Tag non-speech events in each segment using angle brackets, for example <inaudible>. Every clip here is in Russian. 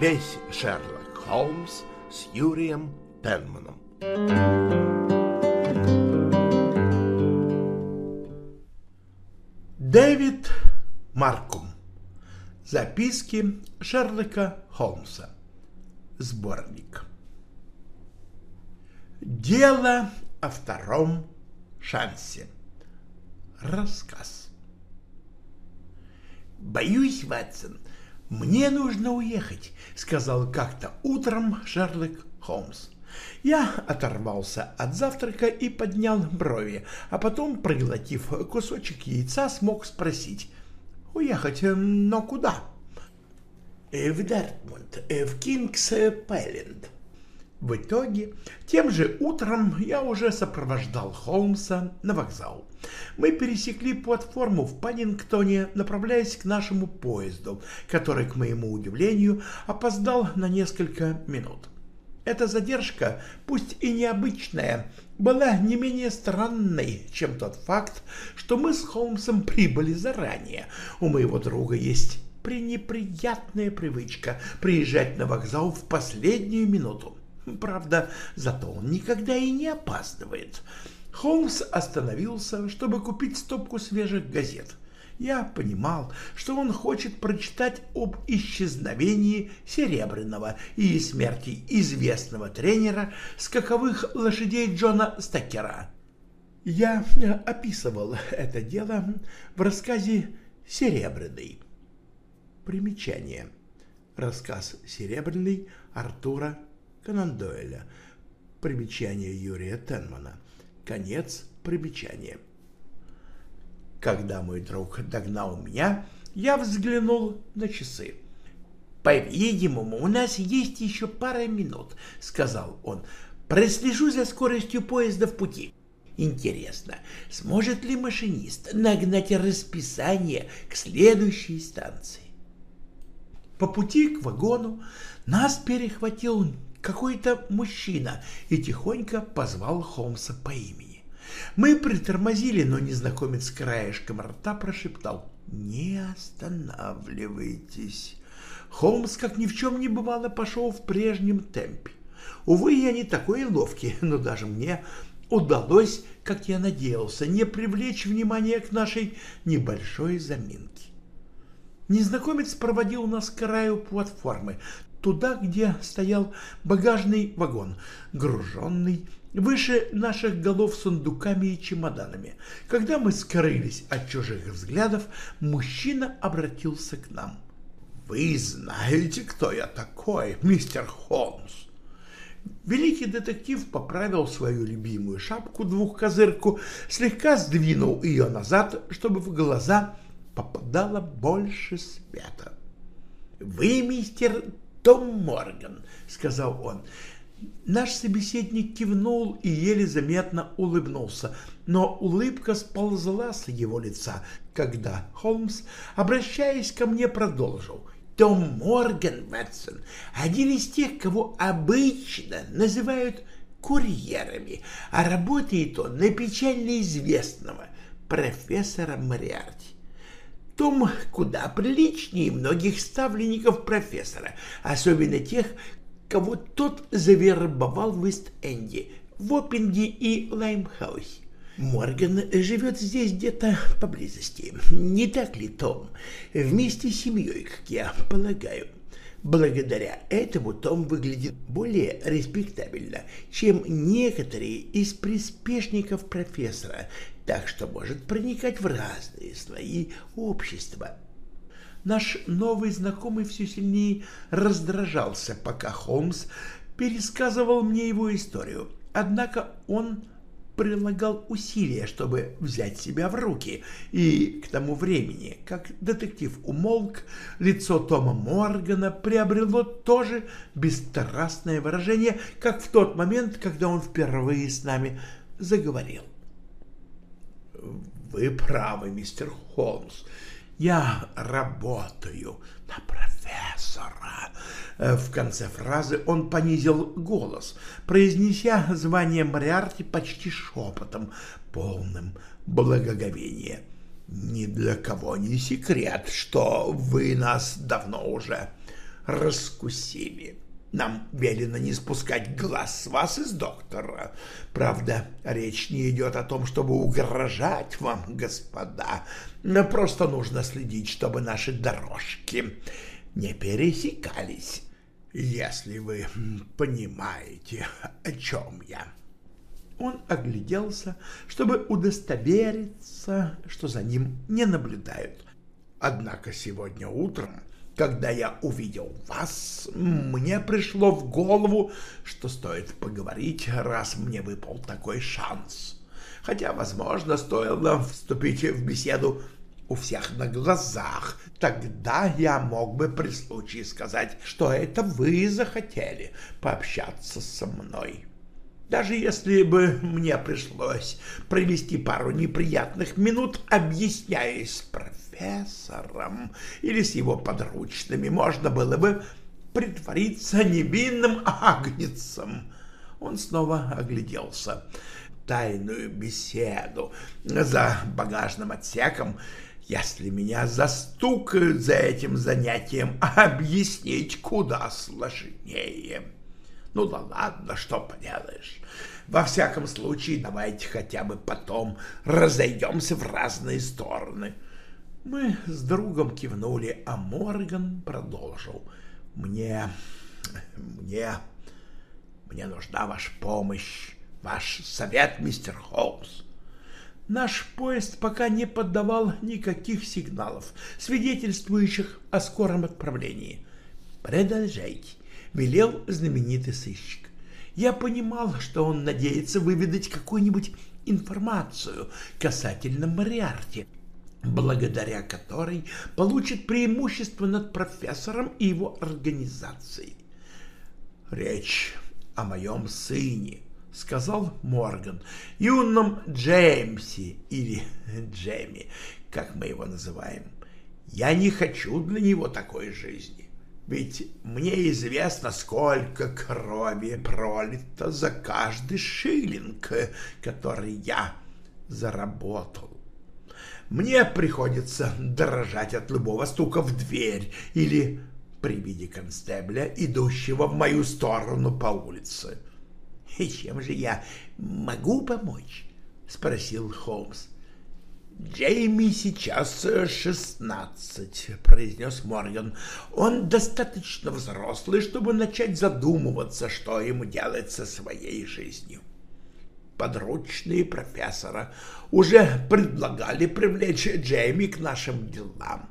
весь Шерлок Холмс с Юрием Пенманом. Дэвид Маркум. Записки Шерлока Холмса. Сборник. Дело о втором шансе. Рассказ. «Боюсь, Ватсон, мне нужно уехать», — сказал как-то утром Шерлок Холмс. Я оторвался от завтрака и поднял брови, а потом, проглотив кусочек яйца, смог спросить. «Уехать? Но куда?» «В Дартмунд, в Кингс-Пайленд». В итоге, тем же утром я уже сопровождал Холмса на вокзал. Мы пересекли платформу в Паннингтоне, направляясь к нашему поезду, который, к моему удивлению, опоздал на несколько минут. Эта задержка, пусть и необычная, была не менее странной, чем тот факт, что мы с Холмсом прибыли заранее. У моего друга есть пренеприятная привычка приезжать на вокзал в последнюю минуту. Правда, зато он никогда и не опаздывает. Холмс остановился, чтобы купить стопку свежих газет. Я понимал, что он хочет прочитать об исчезновении Серебряного и смерти известного тренера скаковых лошадей Джона Стекера. Я описывал это дело в рассказе «Серебряный». Примечание. Рассказ «Серебряный» Артура Конан Дойля. Примечание Юрия Тенмана. Конец примечания. Когда мой друг догнал меня, я взглянул на часы. «По-видимому, у нас есть еще пара минут», — сказал он. «Прослежу за скоростью поезда в пути». Интересно, сможет ли машинист нагнать расписание к следующей станции? По пути к вагону нас перехватил какой-то мужчина и тихонько позвал Холмса по имени. Мы притормозили, но незнакомец краешком рта прошептал «Не останавливайтесь». Холмс, как ни в чем не бывало, пошел в прежнем темпе. Увы, я не такой ловкий, <laughs> но даже мне удалось, как я надеялся, не привлечь внимание к нашей небольшой заминке. Незнакомец проводил нас к краю платформы, туда, где стоял багажный вагон, груженный выше наших голов сундуками и чемоданами. Когда мы скрылись от чужих взглядов, мужчина обратился к нам. «Вы знаете, кто я такой, мистер Холмс?» Великий детектив поправил свою любимую шапку-двухкозырку, слегка сдвинул ее назад, чтобы в глаза попадало больше света. «Вы, мистер том Морган», — сказал он. Наш собеседник кивнул и еле заметно улыбнулся, но улыбка сползла с его лица, когда Холмс, обращаясь ко мне, продолжил. Том Морган, Ватсон, один из тех, кого обычно называют курьерами, а работает он на печально известного профессора Мариарти. Том куда приличнее многих ставленников профессора, особенно тех, кого тот завербовал в Ист-Энде, в Оппинге и Лаймхаусе. Морган живет здесь где-то поблизости, не так ли, Том? Вместе с семьей, как я полагаю. Благодаря этому Том выглядит более респектабельно, чем некоторые из приспешников профессора, так что может проникать в разные слои общества. Наш новый знакомый все сильнее раздражался, пока Холмс пересказывал мне его историю. Однако он прилагал усилия, чтобы взять себя в руки, и к тому времени, как детектив умолк, лицо Тома Моргана приобрело тоже бесстрастное выражение, как в тот момент, когда он впервые с нами заговорил. «Вы правы, мистер Холмс. Я работаю на профессора». В конце фразы он понизил голос, произнеся звание Мариарти почти шепотом, полным благоговения. «Ни для кого не секрет, что вы нас давно уже раскусили. Нам велено не спускать глаз с вас из доктора. Правда, речь не идет о том, чтобы угрожать вам, господа. Но просто нужно следить, чтобы наши дорожки не пересекались, если вы понимаете, о чем я. Он огляделся, чтобы удостовериться, что за ним не наблюдают. Однако сегодня утром когда я увидел вас, мне пришло в голову, что стоит поговорить, раз мне выпал такой шанс. Хотя, возможно, стоило вступить в беседу у всех на глазах. Тогда я мог бы при случае сказать, что это вы захотели пообщаться со мной. Даже если бы мне пришлось провести пару неприятных минут, объясняясь с профессором или с его подручными, можно было бы притвориться невинным агнецем. Он снова огляделся. Тайную беседу за багажным отсеком если меня застукают за этим занятием, объяснить куда сложнее. Ну да ладно, что поделаешь. Во всяком случае, давайте хотя бы потом разойдемся в разные стороны. Мы с другом кивнули, а Морган продолжил. Мне... мне... мне нужна ваша помощь, ваш совет, мистер Холмс. Наш поезд пока не поддавал никаких сигналов, свидетельствующих о скором отправлении. Продолжайте велел знаменитый сыщик. Я понимал, что он надеется выведать какую-нибудь информацию касательно Мариарти, благодаря которой получит преимущество над профессором и его организацией. «Речь о моем сыне», — сказал Морган, — «юном Джеймсе или Джемми, как мы его называем. Я не хочу для него такой жизни. Ведь мне известно, сколько крови пролито за каждый шиллинг, который я заработал. Мне приходится дрожать от любого стука в дверь или при виде констебля, идущего в мою сторону по улице. — И чем же я могу помочь? — спросил Холмс. «Джейми сейчас шестнадцать», — произнес Морган. «Он достаточно взрослый, чтобы начать задумываться, что ему делать со своей жизнью». Подручные профессора уже предлагали привлечь Джейми к нашим делам,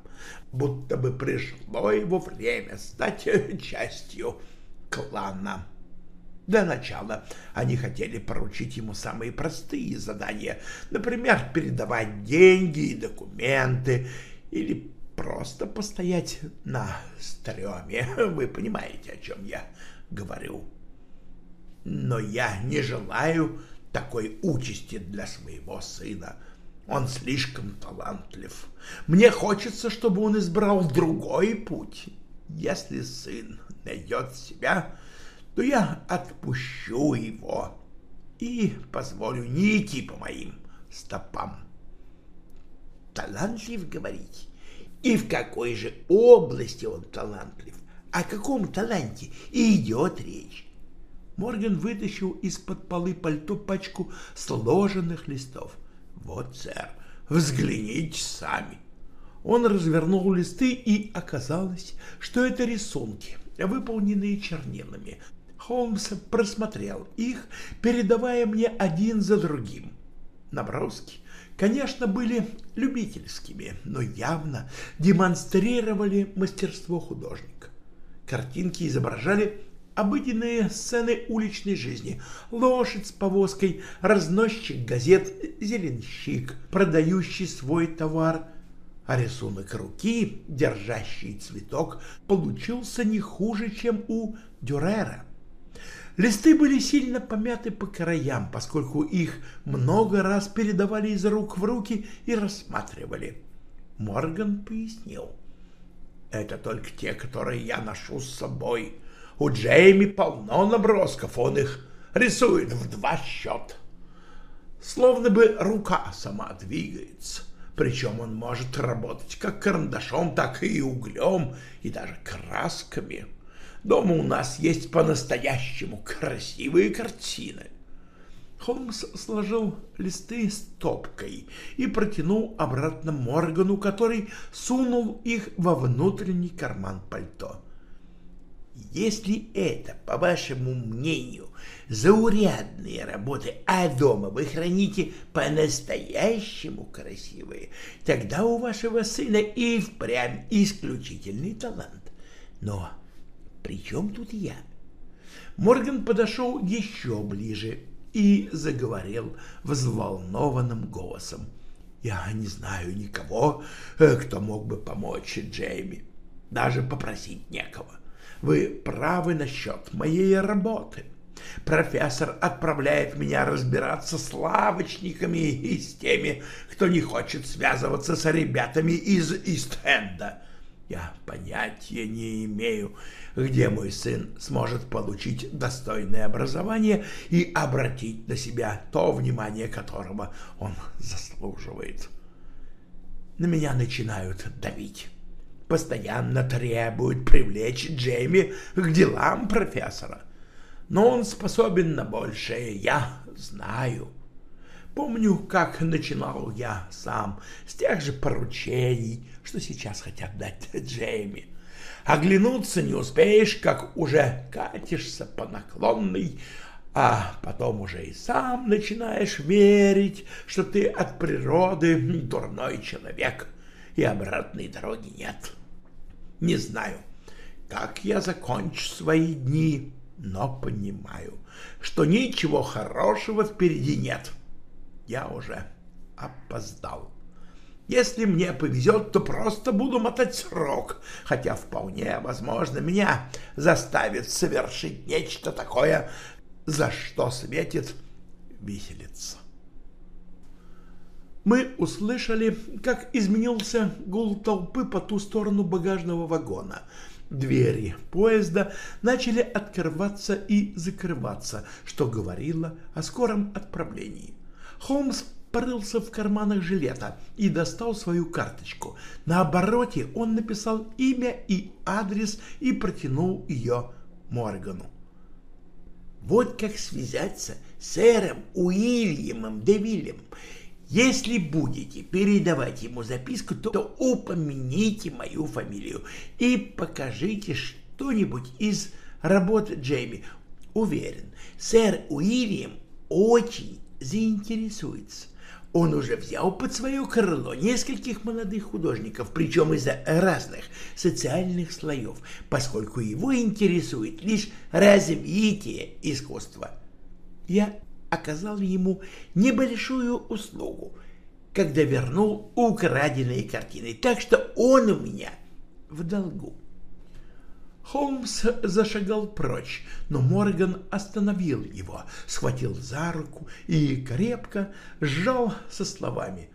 будто бы пришло его время стать <laughs> частью клана. Для начала они хотели поручить ему самые простые задания, например, передавать деньги и документы, или просто постоять на стреме. <laughs> Вы понимаете, о чем я говорю. Но я не желаю такой участи для своего сына. Он слишком талантлив. Мне хочется, чтобы он избрал другой путь. Если сын найдет себя, то я отпущу его и позволю не идти по моим стопам. Талантлив, говорить? И в какой же области он талантлив? О каком таланте и идет речь? Морган вытащил из-под полы пальто пачку сложенных листов. Вот, сэр, взгляните сами. Он развернул листы, и оказалось, что это рисунки, выполненные чернилами, Холмс просмотрел их, передавая мне один за другим. Наброски, конечно, были любительскими, но явно демонстрировали мастерство художника. Картинки изображали обыденные сцены уличной жизни. Лошадь с повозкой, разносчик газет, зеленщик, продающий свой товар. А рисунок руки, держащий цветок, получился не хуже, чем у Дюрера. Листы были сильно помяты по краям, поскольку их много раз передавали из рук в руки и рассматривали. Морган пояснил. «Это только те, которые я ношу с собой. У Джейми полно набросков, он их рисует в два счета. Словно бы рука сама двигается. Причем он может работать как карандашом, так и углем, и даже красками». Дома у нас есть по-настоящему красивые картины. Холмс сложил листы стопкой и протянул обратно Моргану, который сунул их во внутренний карман пальто. Если это, по вашему мнению, заурядные работы, а дома вы храните по-настоящему красивые, тогда у вашего сына и впрямь исключительный талант. Но при чем тут я? Морган подошел еще ближе и заговорил взволнованным голосом. «Я не знаю никого, э, кто мог бы помочь Джейми. Даже попросить некого. Вы правы насчет моей работы. Профессор отправляет меня разбираться с лавочниками и с теми, кто не хочет связываться с ребятами из Ист-Энда. Я понятия не имею, где мой сын сможет получить достойное образование и обратить на себя то внимание, которого он заслуживает. На меня начинают давить. Постоянно требуют привлечь Джейми к делам профессора. Но он способен на большее, я знаю. Помню, как начинал я сам с тех же поручений, что сейчас хотят дать Джейми. Оглянуться не успеешь, как уже катишься по наклонной, а потом уже и сам начинаешь верить, что ты от природы дурной человек, и обратной дороги нет. Не знаю, как я закончу свои дни, но понимаю, что ничего хорошего впереди нет. Я уже опоздал. Если мне повезет, то просто буду мотать срок, хотя вполне возможно меня заставит совершить нечто такое, за что светит виселица. Мы услышали, как изменился гул толпы по ту сторону багажного вагона. Двери поезда начали открываться и закрываться, что говорило о скором отправлении. Холмс порылся в карманах жилета и достал свою карточку. На обороте он написал имя и адрес и протянул ее Моргану. «Вот как связаться с сэром Уильямом Девилем. Если будете передавать ему записку, то, то упомяните мою фамилию и покажите что-нибудь из работы Джейми. Уверен, сэр Уильям очень заинтересуется. Он уже взял под свое крыло нескольких молодых художников, причем из разных социальных слоев, поскольку его интересует лишь развитие искусства. Я оказал ему небольшую услугу, когда вернул украденные картины, так что он у меня в долгу. Холмс зашагал прочь, но Морган остановил его, схватил за руку и крепко сжал со словами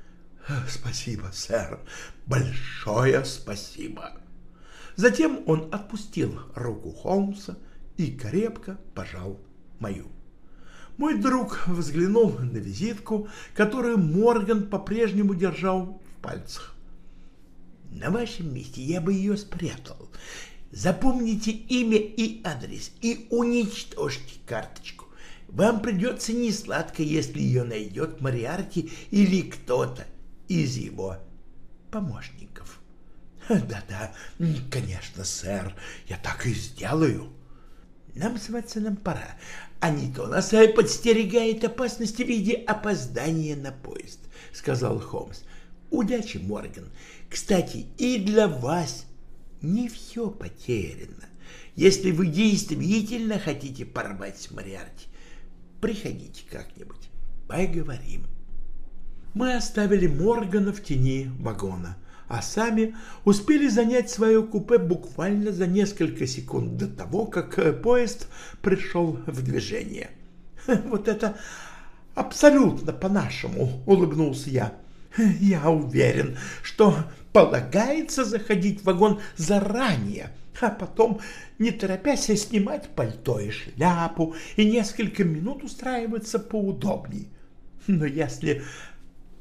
«Спасибо, сэр, большое спасибо». Затем он отпустил руку Холмса и крепко пожал мою. Мой друг взглянул на визитку, которую Морган по-прежнему держал в пальцах. «На вашем месте я бы ее спрятал Запомните имя и адрес и уничтожьте карточку. Вам придется несладко, если ее найдет Мариарти или кто-то из его помощников. Да-да, конечно, сэр, я так и сделаю. Нам с Ватсоном пора, а не то нас подстерегает опасность в виде опоздания на поезд, сказал Холмс. Удачи, Морган. Кстати, и для вас не все потеряно. Если вы действительно хотите порвать с Мариарти, приходите как-нибудь, поговорим. Мы оставили Моргана в тени вагона, а сами успели занять свое купе буквально за несколько секунд до того, как поезд пришел в движение. «Вот это абсолютно по-нашему», — улыбнулся я. «Я уверен, что полагается заходить в вагон заранее, а потом, не торопясь, снимать пальто и шляпу и несколько минут устраиваться поудобнее. Но если,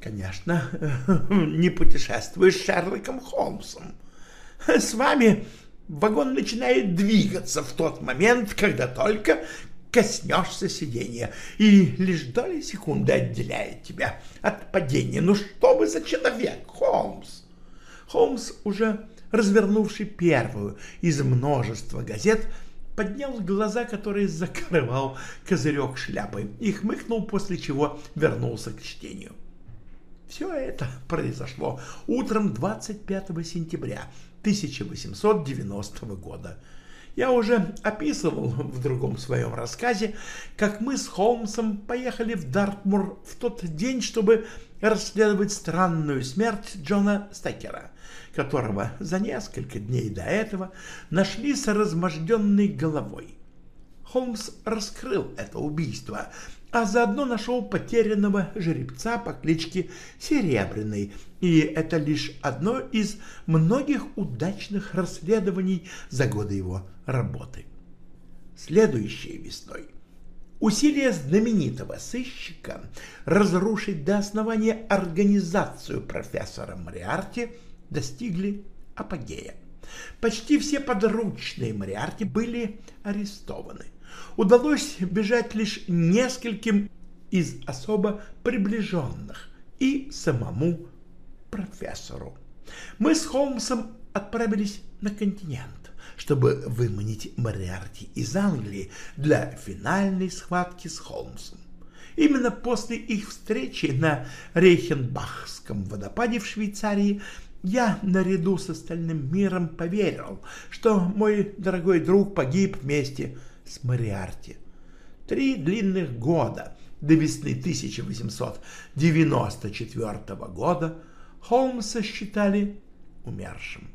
конечно, <laughs> не путешествуешь с Шерлоком Холмсом, с вами Вагон начинает двигаться в тот момент, когда только коснешься сиденья, и лишь доли секунды отделяет тебя от падения. Ну что вы за человек, Холмс? Холмс, уже развернувший первую из множества газет, поднял глаза, которые закрывал козырек шляпы, и хмыкнул, после чего вернулся к чтению. Все это произошло утром 25 сентября 1890 года. Я уже описывал в другом своем рассказе, как мы с Холмсом поехали в Дартмур в тот день, чтобы расследовать странную смерть Джона Стекера, которого за несколько дней до этого нашли с разможденной головой. Холмс раскрыл это убийство, а заодно нашел потерянного жеребца по кличке Серебряный, и это лишь одно из многих удачных расследований за годы его работы. Следующей весной усилия знаменитого сыщика разрушить до основания организацию профессора Мариарти достигли апогея. Почти все подручные Мариарти были арестованы удалось бежать лишь нескольким из особо приближенных и самому профессору. Мы с Холмсом отправились на континент, чтобы выманить Мариарти из Англии для финальной схватки с Холмсом. Именно после их встречи на Рейхенбахском водопаде в Швейцарии я наряду с остальным миром поверил, что мой дорогой друг погиб вместе с с Мариарти. Три длинных года до весны 1894 года Холмса считали умершим.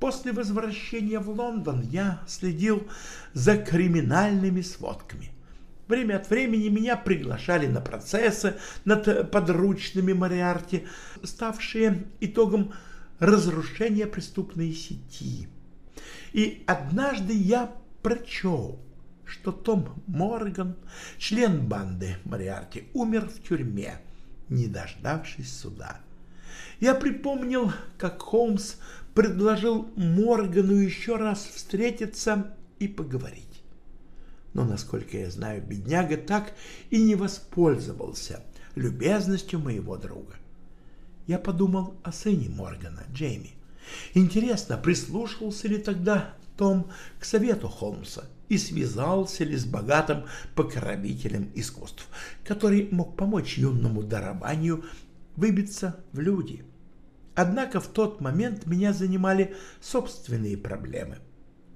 После возвращения в Лондон я следил за криминальными сводками. Время от времени меня приглашали на процессы над подручными Мариарти, ставшие итогом разрушения преступной сети. И однажды я прочел, что Том Морган, член банды Мариарти, умер в тюрьме, не дождавшись суда. Я припомнил, как Холмс предложил Моргану еще раз встретиться и поговорить. Но, насколько я знаю, бедняга так и не воспользовался любезностью моего друга. Я подумал о сыне Моргана, Джейми. Интересно, прислушался ли тогда том к совету Холмса и связался ли с богатым покровителем искусств, который мог помочь юному дарованию выбиться в люди. Однако в тот момент меня занимали собственные проблемы.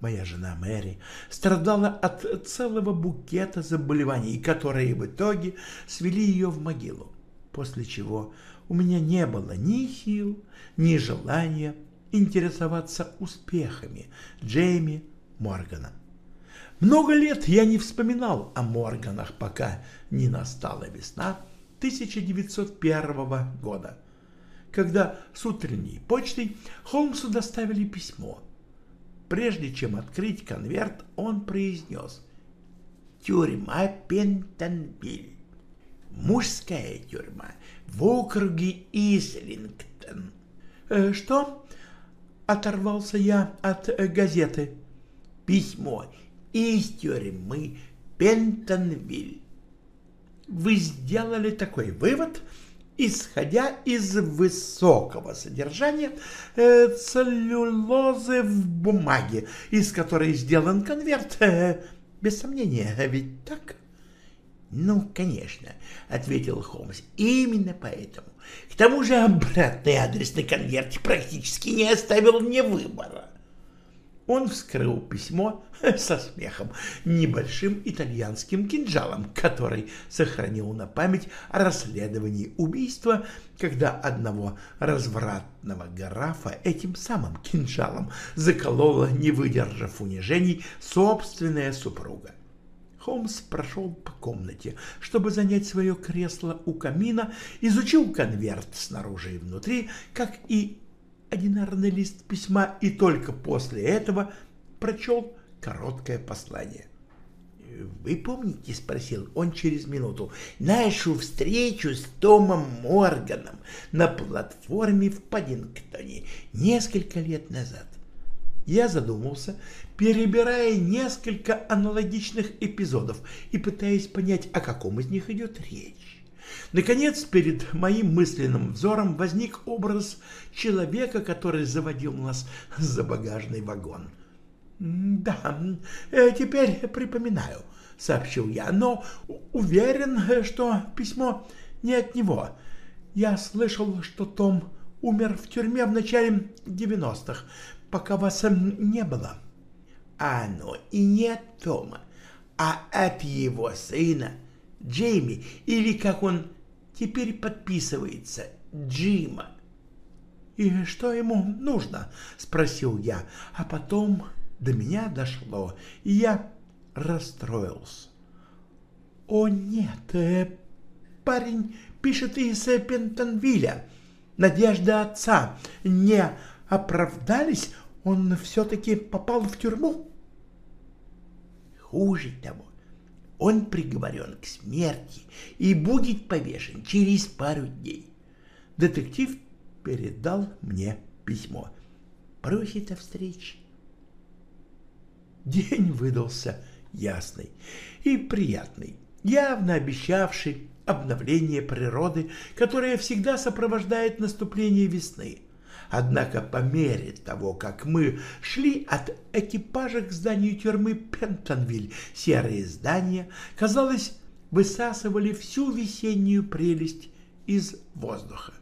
Моя жена Мэри страдала от целого букета заболеваний, которые в итоге свели ее в могилу, после чего у меня не было ни сил, ни желания интересоваться успехами Джейми Моргана. Много лет я не вспоминал о Морганах, пока не настала весна 1901 года, когда с утренней почтой Холмсу доставили письмо. Прежде чем открыть конверт, он произнес «Тюрьма Пентонвиль, мужская тюрьма в округе Ислингтон». «Э, «Что?» Оторвался я от э, газеты. Письмо из тюрьмы Пентонвиль. Вы сделали такой вывод, исходя из высокого содержания э, целлюлозы в бумаге, из которой сделан конверт. Э, без сомнения, ведь так? Ну, конечно, ответил Холмс. Именно поэтому к тому же обратный адрес на конверте практически не оставил мне выбора. Он вскрыл письмо <laughs> со смехом, небольшим итальянским кинжалом, который сохранил на память о расследовании убийства, когда одного развратного графа этим самым кинжалом заколола, не выдержав унижений, собственная супруга. Холмс прошел по комнате, чтобы занять свое кресло у камина, изучил конверт снаружи и внутри, как и одинарный лист письма, и только после этого прочел короткое послание. «Вы помните, — спросил он через минуту, — нашу встречу с Томом Морганом на платформе в Паддингтоне несколько лет назад?» Я задумался, перебирая несколько аналогичных эпизодов и пытаясь понять, о каком из них идет речь. Наконец, перед моим мысленным взором возник образ человека, который заводил нас за багажный вагон. «Да, э, теперь припоминаю», — сообщил я, — «но уверен, что письмо не от него. Я слышал, что Том умер в тюрьме в начале девяностых, пока вас не было». «А оно и не от Тома, а от его сына Джейми, или как он теперь подписывается, Джима». «И что ему нужно?» — спросил я, а потом до меня дошло, и я расстроился. «О нет, э, парень пишет из Пентонвилля. Надежда отца не оправдались, он все-таки попал в тюрьму?» Хуже того, он приговорен к смерти и будет повешен через пару дней. Детектив передал мне письмо. Просит о встрече. День выдался ясный и приятный, явно обещавший обновление природы, которое всегда сопровождает наступление весны. Однако по мере того, как мы шли от экипажа к зданию тюрьмы Пентонвиль, серые здания, казалось, высасывали всю весеннюю прелесть из воздуха.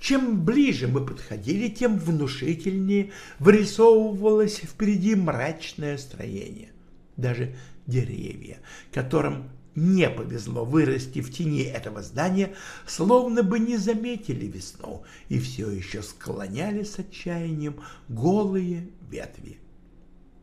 Чем ближе мы подходили, тем внушительнее вырисовывалось впереди мрачное строение. Даже деревья, которым не повезло вырасти в тени этого здания, словно бы не заметили весну и все еще склоняли с отчаянием голые ветви.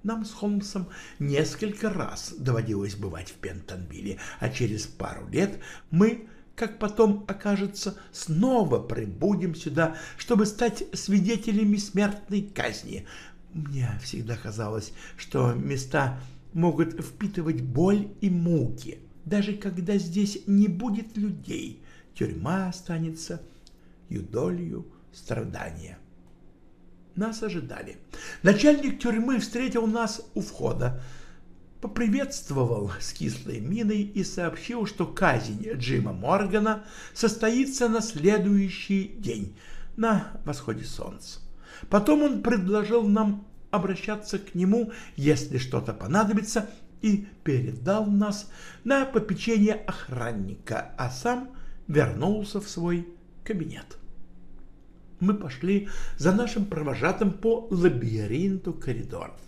Нам с Холмсом несколько раз доводилось бывать в Пентонвилле, а через пару лет мы как потом окажется, снова прибудем сюда, чтобы стать свидетелями смертной казни. Мне всегда казалось, что места могут впитывать боль и муки. Даже когда здесь не будет людей, тюрьма останется юдолью страдания. Нас ожидали. Начальник тюрьмы встретил нас у входа поприветствовал с кислой миной и сообщил, что казнь Джима Моргана состоится на следующий день, на восходе солнца. Потом он предложил нам обращаться к нему, если что-то понадобится, и передал нас на попечение охранника, а сам вернулся в свой кабинет. Мы пошли за нашим провожатым по лабиринту коридоров.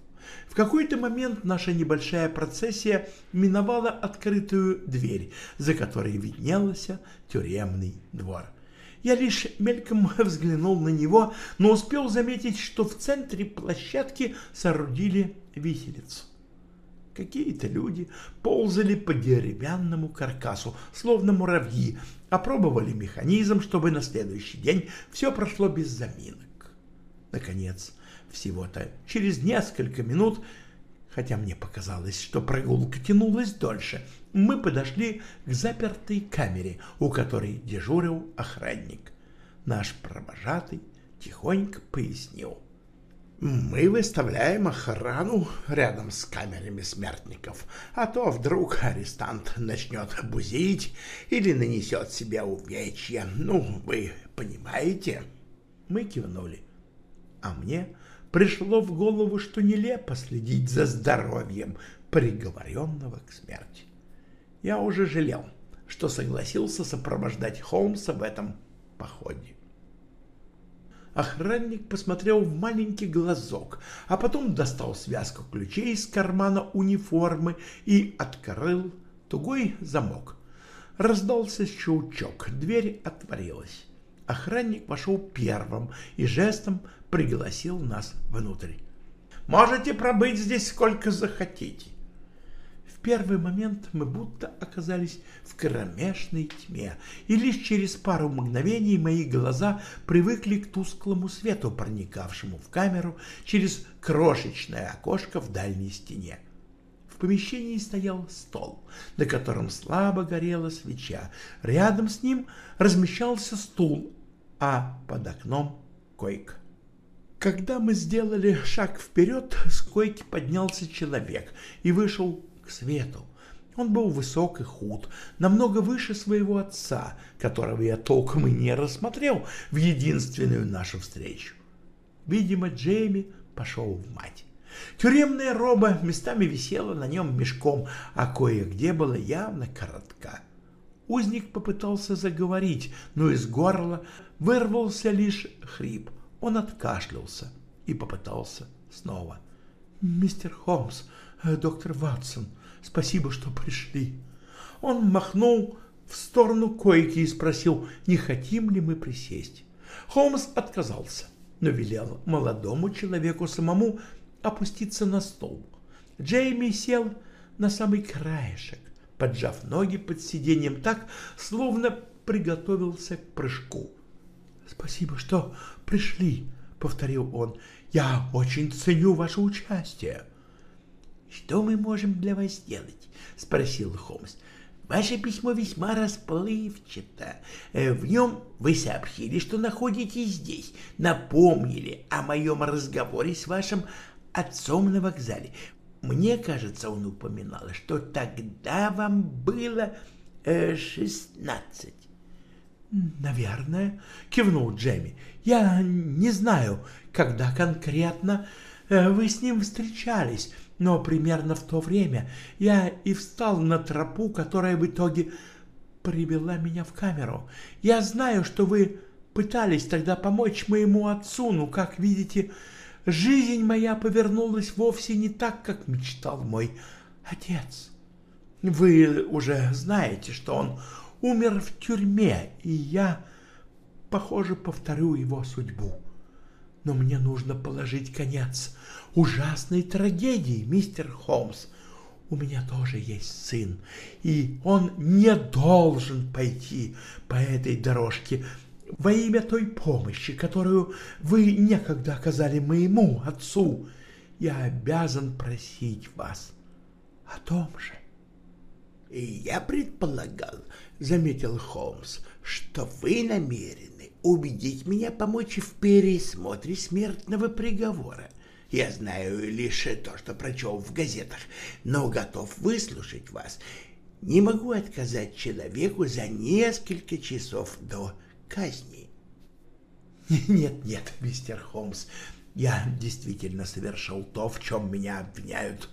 В какой-то момент наша небольшая процессия миновала открытую дверь, за которой виднелся тюремный двор. Я лишь мельком <laughs> взглянул на него, но успел заметить, что в центре площадки соорудили виселицу. Какие-то люди ползали по деревянному каркасу, словно муравьи, опробовали механизм, чтобы на следующий день все прошло без заминок. Наконец, всего-то через несколько минут, хотя мне показалось, что прогулка тянулась дольше, мы подошли к запертой камере, у которой дежурил охранник. Наш провожатый тихонько пояснил. Мы выставляем охрану рядом с камерами смертников, а то вдруг арестант начнет бузить или нанесет себе увечья. Ну, вы понимаете? Мы кивнули. А мне пришло в голову, что нелепо следить за здоровьем приговоренного к смерти. Я уже жалел, что согласился сопровождать Холмса в этом походе. Охранник посмотрел в маленький глазок, а потом достал связку ключей из кармана униформы и открыл тугой замок. Раздался щелчок, дверь отворилась. Охранник вошел первым и жестом пригласил нас внутрь. «Можете пробыть здесь сколько захотите». Первый момент мы будто оказались в кромешной тьме, и лишь через пару мгновений мои глаза привыкли к тусклому свету, проникавшему в камеру через крошечное окошко в дальней стене. В помещении стоял стол, на котором слабо горела свеча. Рядом с ним размещался стул, а под окном койка. Когда мы сделали шаг вперед, с койки поднялся человек и вышел к свету. Он был высок и худ, намного выше своего отца, которого я толком и не рассмотрел в единственную нашу встречу. Видимо, Джейми пошел в мать. Тюремная роба местами висела на нем мешком, а кое-где была явно коротка. Узник попытался заговорить, но из горла вырвался лишь хрип. Он откашлялся и попытался снова. «Мистер Холмс, доктор Ватсон, спасибо, что пришли». Он махнул в сторону койки и спросил, не хотим ли мы присесть. Холмс отказался, но велел молодому человеку самому опуститься на стол. Джейми сел на самый краешек, поджав ноги под сиденьем так, словно приготовился к прыжку. «Спасибо, что пришли», — повторил он. «Я очень ценю ваше участие». «Что мы можем для вас сделать?» — спросил Холмс. «Ваше письмо весьма расплывчато. Э, в нем вы сообщили, что находитесь здесь, напомнили о моем разговоре с вашим отцом на вокзале. Мне кажется, он упоминал, что тогда вам было э, шестнадцать. «Наверное», — кивнул Джемми. «Я не знаю, когда конкретно э, вы с ним встречались, но примерно в то время я и встал на тропу, которая в итоге привела меня в камеру. Я знаю, что вы пытались тогда помочь моему отцу, но, как видите, жизнь моя повернулась вовсе не так, как мечтал мой отец. Вы уже знаете, что он умер в тюрьме, и я, похоже, повторю его судьбу. Но мне нужно положить конец ужасной трагедии, мистер Холмс. У меня тоже есть сын, и он не должен пойти по этой дорожке, во имя той помощи, которую вы некогда оказали моему отцу, я обязан просить вас о том же. — Я предполагал, — заметил Холмс, — что вы намерены убедить меня помочь в пересмотре смертного приговора. Я знаю лишь то, что прочел в газетах, но готов выслушать вас. Не могу отказать человеку за несколько часов до казни. <laughs> Нет, нет, мистер Холмс, я действительно совершил то, в чем меня обвиняют.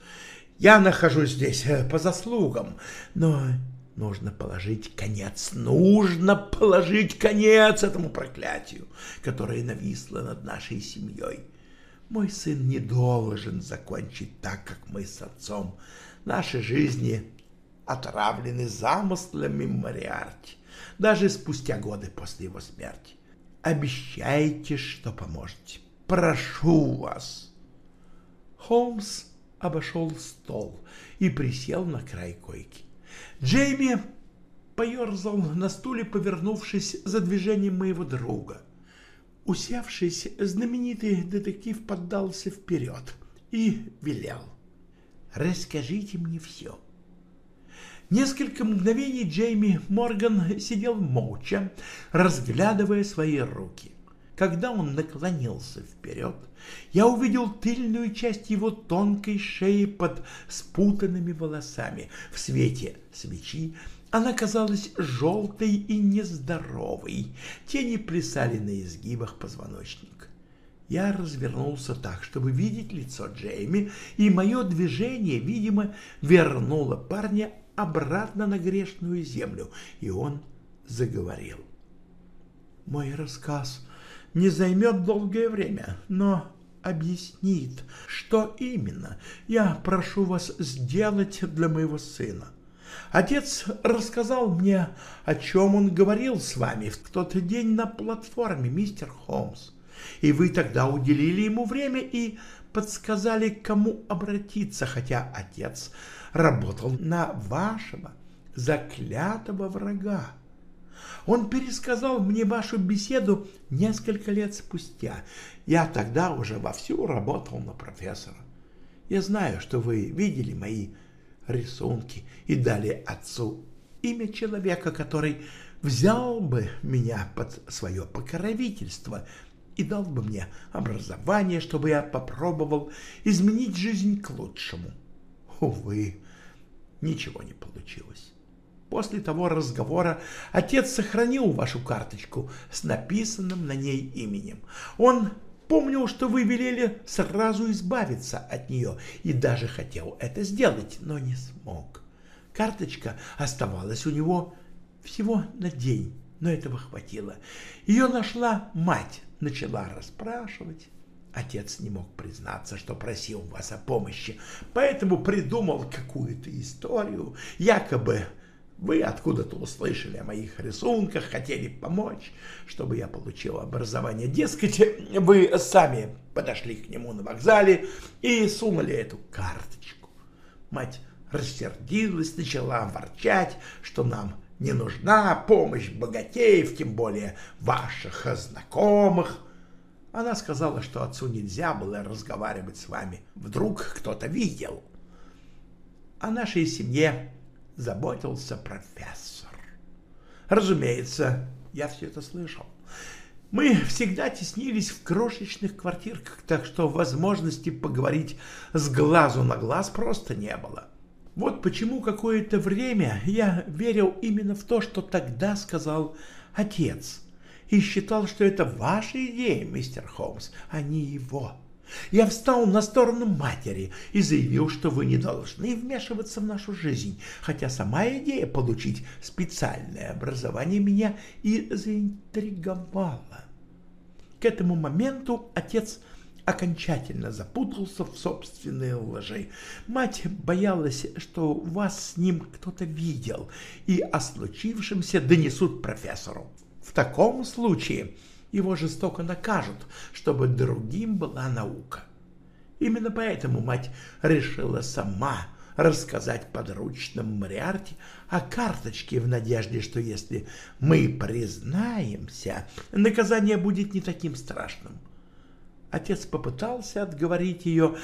Я нахожусь здесь э, по заслугам, но нужно положить конец, нужно положить конец этому проклятию, которое нависло над нашей семьей. Мой сын не должен закончить так, как мы с отцом. Наши жизни отравлены замыслами Мариарти даже спустя годы после его смерти. Обещайте, что поможете. Прошу вас. Холмс обошел стол и присел на край койки. Джейми поерзал на стуле, повернувшись за движением моего друга. Усевшись, знаменитый детектив поддался вперед и велел. «Расскажите мне все». Несколько мгновений Джейми Морган сидел молча, разглядывая свои руки. Когда он наклонился вперед, я увидел тыльную часть его тонкой шеи под спутанными волосами. В свете свечи она казалась желтой и нездоровой. Тени плясали на изгибах позвоночника. Я развернулся так, чтобы видеть лицо Джейми, и мое движение, видимо, вернуло парня обратно на грешную землю, и он заговорил. Мой рассказ не займет долгое время, но объяснит, что именно я прошу вас сделать для моего сына. Отец рассказал мне, о чем он говорил с вами в тот день на платформе, мистер Холмс, и вы тогда уделили ему время и подсказали, к кому обратиться, хотя отец работал на вашего заклятого врага. Он пересказал мне вашу беседу несколько лет спустя. Я тогда уже вовсю работал на профессора. Я знаю, что вы видели мои рисунки и дали отцу имя человека, который взял бы меня под свое покровительство и дал бы мне образование, чтобы я попробовал изменить жизнь к лучшему. Увы, ничего не получилось. После того разговора отец сохранил вашу карточку с написанным на ней именем. Он помнил, что вы велели сразу избавиться от нее и даже хотел это сделать, но не смог. Карточка оставалась у него всего на день, но этого хватило. Ее нашла мать, начала расспрашивать. Отец не мог признаться, что просил вас о помощи, поэтому придумал какую-то историю, якобы вы откуда-то услышали о моих рисунках, хотели помочь, чтобы я получил образование. Дескать, вы сами подошли к нему на вокзале и сунули эту карточку. Мать рассердилась, начала ворчать, что нам не нужна помощь богатеев, тем более ваших знакомых. Она сказала, что отцу нельзя было разговаривать с вами. Вдруг кто-то видел. О нашей семье заботился профессор. Разумеется, я все это слышал. Мы всегда теснились в крошечных квартирках, так что возможности поговорить с глазу на глаз просто не было. Вот почему какое-то время я верил именно в то, что тогда сказал отец, и считал, что это ваша идея, мистер Холмс, а не его. Я встал на сторону матери и заявил, что вы не должны вмешиваться в нашу жизнь, хотя сама идея получить специальное образование меня и заинтриговала. К этому моменту отец окончательно запутался в собственной лжи. Мать боялась, что вас с ним кто-то видел, и о случившемся донесут профессору. В таком случае его жестоко накажут, чтобы другим была наука. Именно поэтому мать решила сама рассказать подручным Мариарте о карточке в надежде, что если мы признаемся, наказание будет не таким страшным. Отец попытался отговорить ее,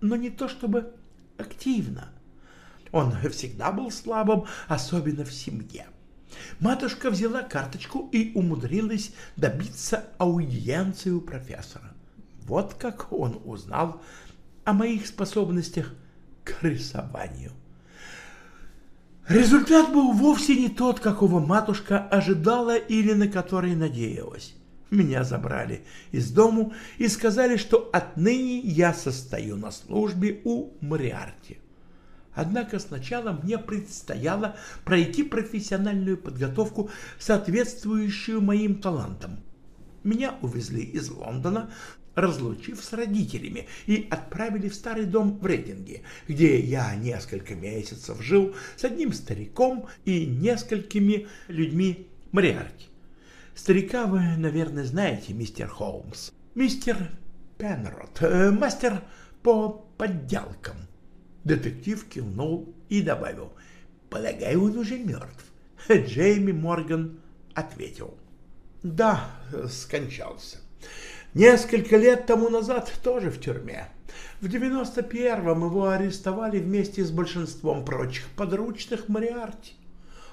но не то чтобы активно. Он всегда был слабым, особенно в семье. Матушка взяла карточку и умудрилась добиться аудиенции у профессора. Вот как он узнал о моих способностях к рисованию. Результат был вовсе не тот, какого матушка ожидала или на который надеялась. Меня забрали из дому и сказали, что отныне я состою на службе у Мариарти. Однако сначала мне предстояло пройти профессиональную подготовку, соответствующую моим талантам. Меня увезли из Лондона, разлучив с родителями, и отправили в старый дом в Рейдинге, где я несколько месяцев жил с одним стариком и несколькими людьми Мариарти. Старика вы, наверное, знаете, мистер Холмс. Мистер Пенрот, э, мастер по подделкам. Детектив кивнул и добавил. Полагаю, он уже мертв. <laughs> Джейми Морган ответил. Да, скончался. Несколько лет тому назад тоже в тюрьме. В 91-м его арестовали вместе с большинством прочих подручных Мариарти.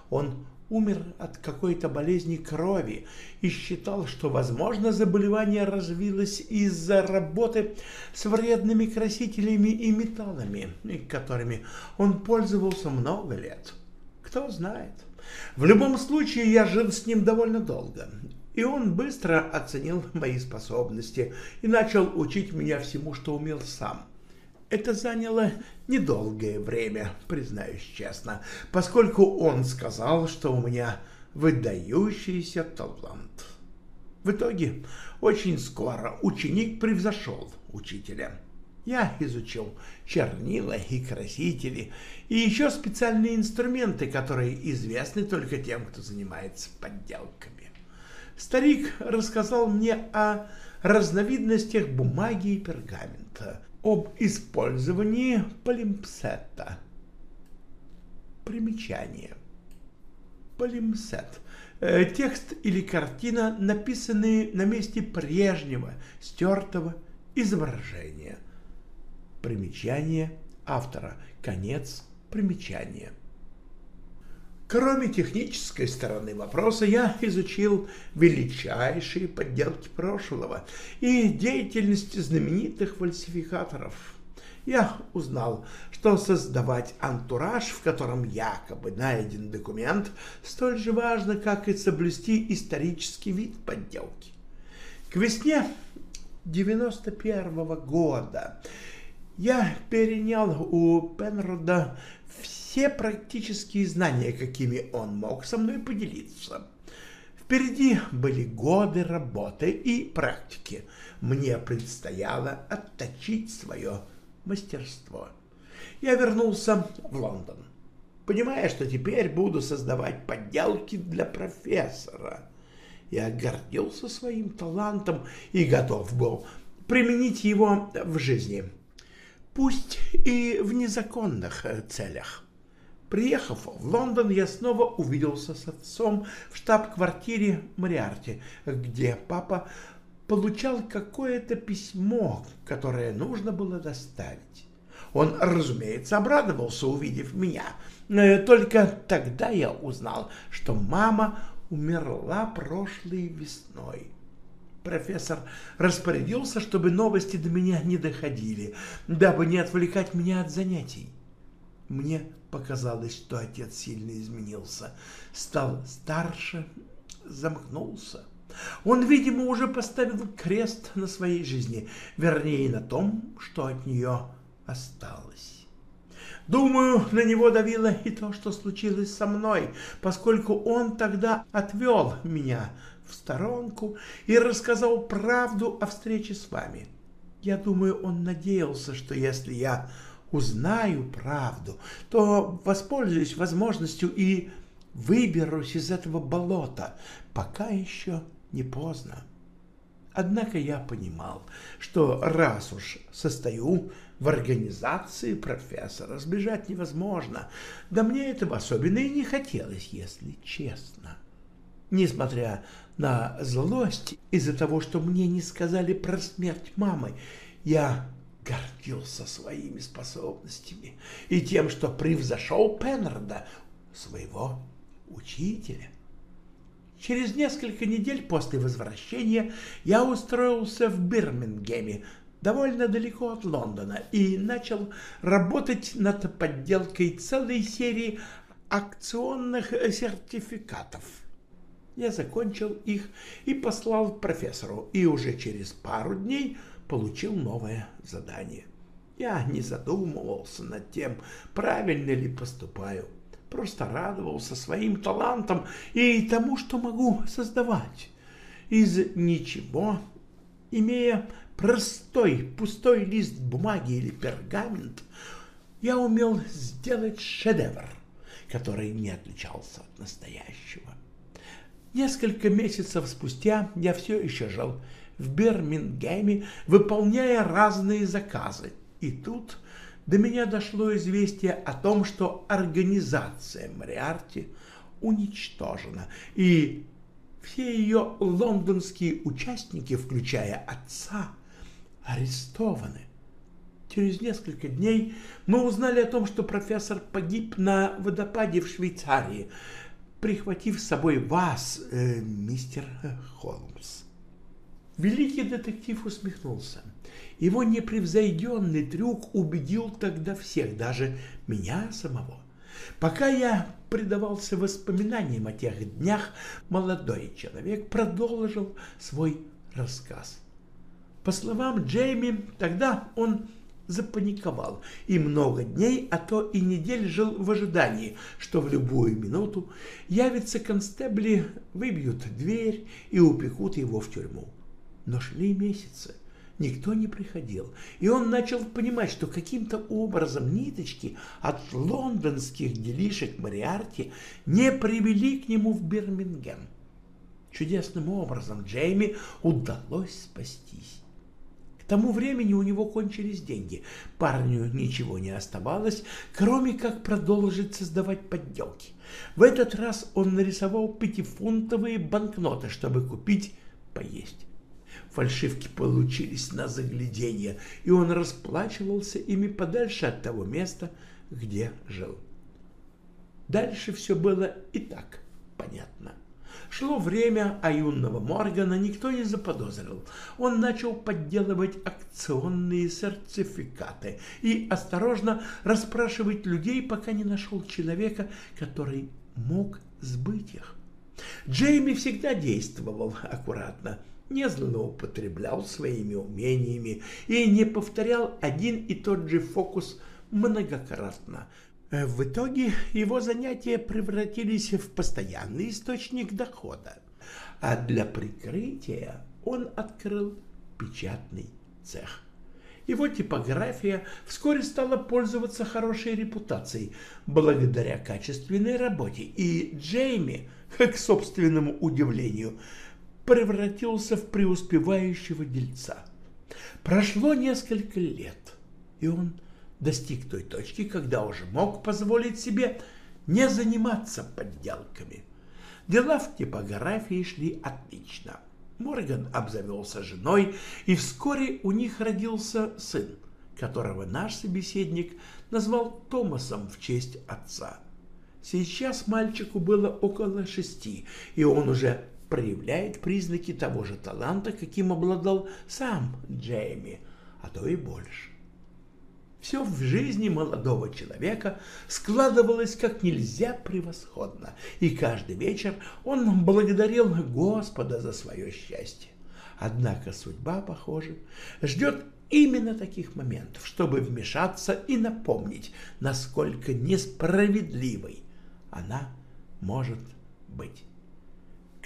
Он умер от какой-то болезни крови и считал, что, возможно, заболевание развилось из-за работы с вредными красителями и металлами, которыми он пользовался много лет. Кто знает. В любом случае, я жил с ним довольно долго, и он быстро оценил мои способности и начал учить меня всему, что умел сам. Это заняло недолгое время, признаюсь честно, поскольку он сказал, что у меня выдающийся талант. В итоге очень скоро ученик превзошел учителя. Я изучил чернила и красители, и еще специальные инструменты, которые известны только тем, кто занимается подделками. Старик рассказал мне о разновидностях бумаги и пергамента, об использовании полимпсета. Примечание. Полимпсет. Э, текст или картина, написанные на месте прежнего стертого изображения. Примечание автора. Конец примечания. Кроме технической стороны вопроса, я изучил величайшие подделки прошлого и деятельность знаменитых фальсификаторов. Я узнал, что создавать антураж, в котором якобы найден документ, столь же важно, как и соблюсти исторический вид подделки. К весне 91 -го года я перенял у Пенрода все практические знания, какими он мог со мной поделиться. Впереди были годы работы и практики. Мне предстояло отточить свое мастерство. Я вернулся в Лондон, понимая, что теперь буду создавать подделки для профессора. Я гордился своим талантом и готов был применить его в жизни, пусть и в незаконных целях. Приехав в Лондон, я снова увиделся с отцом в штаб-квартире Мариарти, где папа получал какое-то письмо, которое нужно было доставить. Он, разумеется, обрадовался, увидев меня. Только тогда я узнал, что мама умерла прошлой весной. Профессор распорядился, чтобы новости до меня не доходили, дабы не отвлекать меня от занятий. Мне показалось, что отец сильно изменился, стал старше, замкнулся. Он, видимо, уже поставил крест на своей жизни, вернее, на том, что от нее осталось. Думаю, на него давило и то, что случилось со мной, поскольку он тогда отвел меня в сторонку и рассказал правду о встрече с вами. Я думаю, он надеялся, что если я узнаю правду, то воспользуюсь возможностью и выберусь из этого болота, пока еще не поздно. Однако я понимал, что раз уж состою в организации профессора, сбежать невозможно, да мне этого особенно и не хотелось, если честно. Несмотря на злость из-за того, что мне не сказали про смерть мамы, я гордился своими способностями и тем, что превзошел Пеннарда, своего учителя. Через несколько недель после возвращения я устроился в Бирмингеме, довольно далеко от Лондона, и начал работать над подделкой целой серии акционных сертификатов. Я закончил их и послал профессору, и уже через пару дней получил новое задание. Я не задумывался над тем, правильно ли поступаю просто радовался своим талантам и тому, что могу создавать. Из ничего, имея простой пустой лист бумаги или пергамент, я умел сделать шедевр, который не отличался от настоящего. Несколько месяцев спустя я все еще жил в Бирмингеме, выполняя разные заказы. И тут до меня дошло известие о том, что организация Мариарти уничтожена, и все ее лондонские участники, включая отца, арестованы. Через несколько дней мы узнали о том, что профессор погиб на водопаде в Швейцарии, прихватив с собой вас, э, мистер Холмс. Великий детектив усмехнулся. Его непревзойденный трюк убедил тогда всех, даже меня самого. Пока я предавался воспоминаниям о тех днях, молодой человек продолжил свой рассказ. По словам Джейми, тогда он запаниковал и много дней, а то и недель жил в ожидании, что в любую минуту явятся констебли, выбьют дверь и упекут его в тюрьму. Но шли месяцы, никто не приходил, и он начал понимать, что каким-то образом ниточки от лондонских делишек Мариарти не привели к нему в Бирмингем. Чудесным образом Джейми удалось спастись. К тому времени у него кончились деньги. Парню ничего не оставалось, кроме как продолжить создавать подделки. В этот раз он нарисовал пятифунтовые банкноты, чтобы купить поесть. Фальшивки получились на загляденье, и он расплачивался ими подальше от того места, где жил. Дальше все было и так понятно. Шло время, а юного Моргана никто не заподозрил. Он начал подделывать акционные сертификаты и осторожно расспрашивать людей, пока не нашел человека, который мог сбыть их. Джейми всегда действовал аккуратно, не злоупотреблял своими умениями и не повторял один и тот же фокус многократно. В итоге его занятия превратились в постоянный источник дохода, а для прикрытия он открыл печатный цех. Его типография вскоре стала пользоваться хорошей репутацией благодаря качественной работе, и Джейми, <laughs> к собственному удивлению, превратился в преуспевающего дельца. Прошло несколько лет, и он достиг той точки, когда уже мог позволить себе не заниматься подделками. Дела в типографии шли отлично. Морган обзавелся женой, и вскоре у них родился сын, которого наш собеседник назвал Томасом в честь отца. Сейчас мальчику было около шести, и он уже проявляет признаки того же таланта, каким обладал сам Джейми, а то и больше. Все в жизни молодого человека складывалось как нельзя превосходно, и каждый вечер он благодарил Господа за свое счастье. Однако судьба, похоже, ждет именно таких моментов, чтобы вмешаться и напомнить, насколько несправедливой она может быть.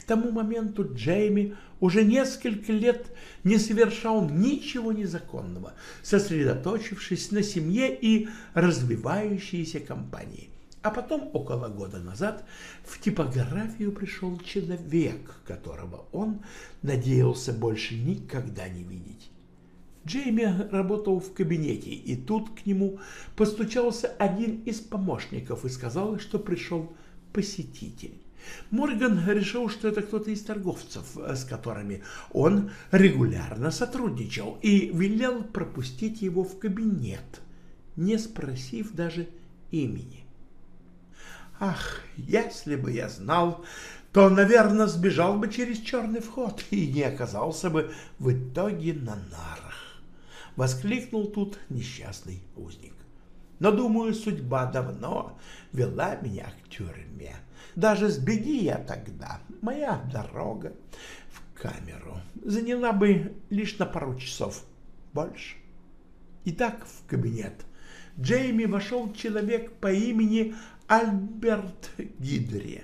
Тому моменту Джейми уже несколько лет не совершал ничего незаконного, сосредоточившись на семье и развивающейся компании. А потом, около года назад, в типографию пришел человек, которого он надеялся больше никогда не видеть. Джейми работал в кабинете, и тут к нему постучался один из помощников и сказал, что пришел посетитель. Морган решил, что это кто-то из торговцев, с которыми он регулярно сотрудничал, и велел пропустить его в кабинет, не спросив даже имени. Ах, если бы я знал, то, наверное, сбежал бы через черный вход и не оказался бы в итоге на нарах, — воскликнул тут несчастный узник. Но, думаю, судьба давно вела меня к тюрьме. Даже сбеги я тогда, моя дорога в камеру заняла бы лишь на пару часов больше. Итак, в кабинет Джейми вошел человек по имени Альберт Гидри.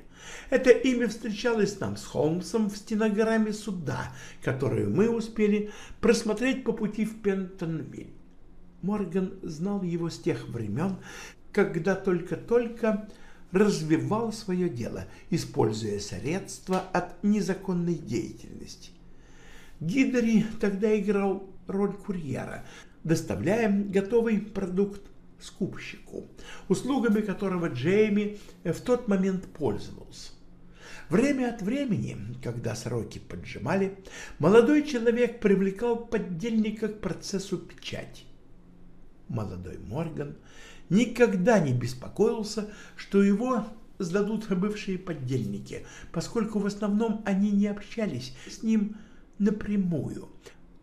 Это имя встречалось нам с Холмсом в стенограмме суда, которую мы успели просмотреть по пути в Пентонвиль. Морган знал его с тех времен, когда только-только развивал свое дело, используя средства от незаконной деятельности. Гидери тогда играл роль курьера, доставляя готовый продукт скупщику, услугами которого Джейми в тот момент пользовался. Время от времени, когда сроки поджимали, молодой человек привлекал поддельника к процессу печати. Молодой Морган – никогда не беспокоился, что его сдадут бывшие поддельники, поскольку в основном они не общались с ним напрямую,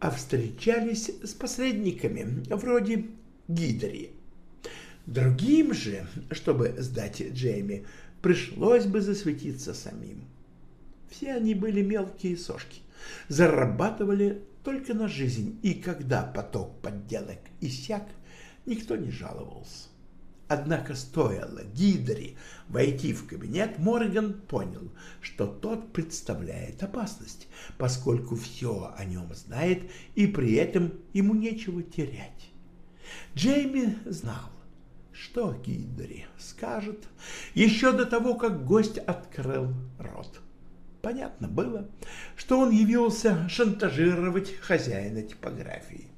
а встречались с посредниками вроде Гидри. Другим же, чтобы сдать Джейми, пришлось бы засветиться самим. Все они были мелкие сошки, зарабатывали только на жизнь, и когда поток подделок иссяк, никто не жаловался. Однако стоило Гидри войти в кабинет, Морган понял, что тот представляет опасность, поскольку все о нем знает и при этом ему нечего терять. Джейми знал, что Гидри скажет еще до того, как гость открыл рот. Понятно было, что он явился шантажировать хозяина типографии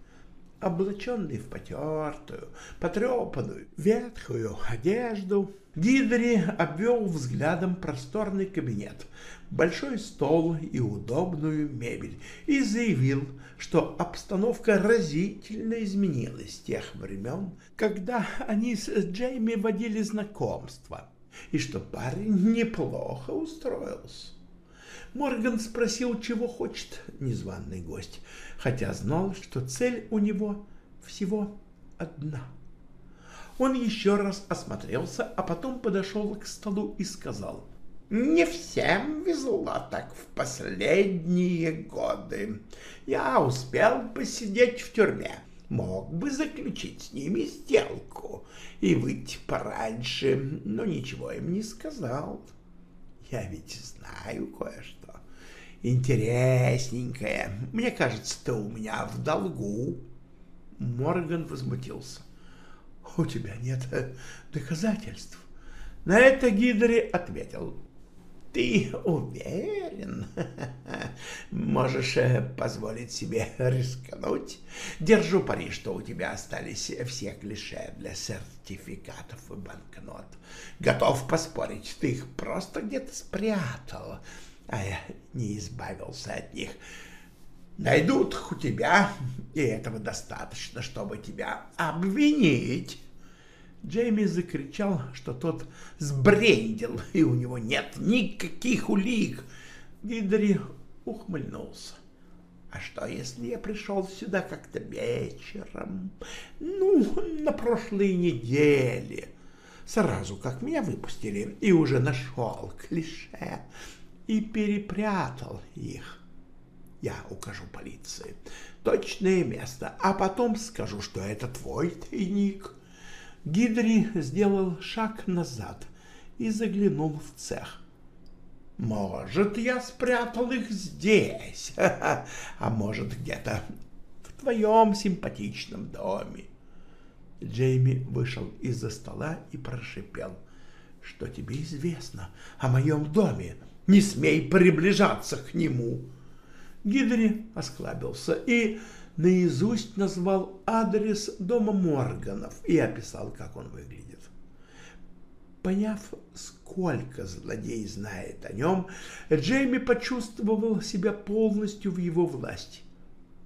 облаченный в потертую, потрепанную, ветхую одежду, Гидри обвел взглядом просторный кабинет, большой стол и удобную мебель и заявил, что обстановка разительно изменилась с тех времен, когда они с Джейми водили знакомство. и что парень неплохо устроился. Морган спросил, чего хочет незваный гость, хотя знал, что цель у него всего одна. Он еще раз осмотрелся, а потом подошел к столу и сказал, «Не всем везло так в последние годы. Я успел посидеть в тюрьме, мог бы заключить с ними сделку и выйти пораньше, но ничего им не сказал. Я ведь знаю кое-что интересненькое. Мне кажется, ты у меня в долгу. Морган возмутился. У тебя нет доказательств. На это Гидри ответил. Ты уверен? <laughs> Можешь э, позволить себе рискнуть? Держу пари, что у тебя остались все клише для сертификатов и банкнот. Готов поспорить, ты их просто где-то спрятал, а я не избавился от них. Найдут у тебя, и этого достаточно, чтобы тебя обвинить. Джейми закричал, что тот сбрендил, и у него нет никаких улик. Гидри ухмыльнулся. А что, если я пришел сюда как-то вечером? Ну, на прошлой неделе. Сразу, как меня выпустили, и уже нашел клише и перепрятал их. Я укажу полиции точное место, а потом скажу, что это твой тайник. Гидри сделал шаг назад и заглянул в цех. Может, я спрятал их здесь, <laughs> а может, где-то в твоем симпатичном доме. Джейми вышел из-за стола и прошипел. Что тебе известно о моем доме? Не смей приближаться к нему. Гидри осклабился и наизусть назвал адрес дома Морганов и описал, как он выглядит. Поняв, сколько злодей знает о нем, Джейми почувствовал себя полностью в его власти.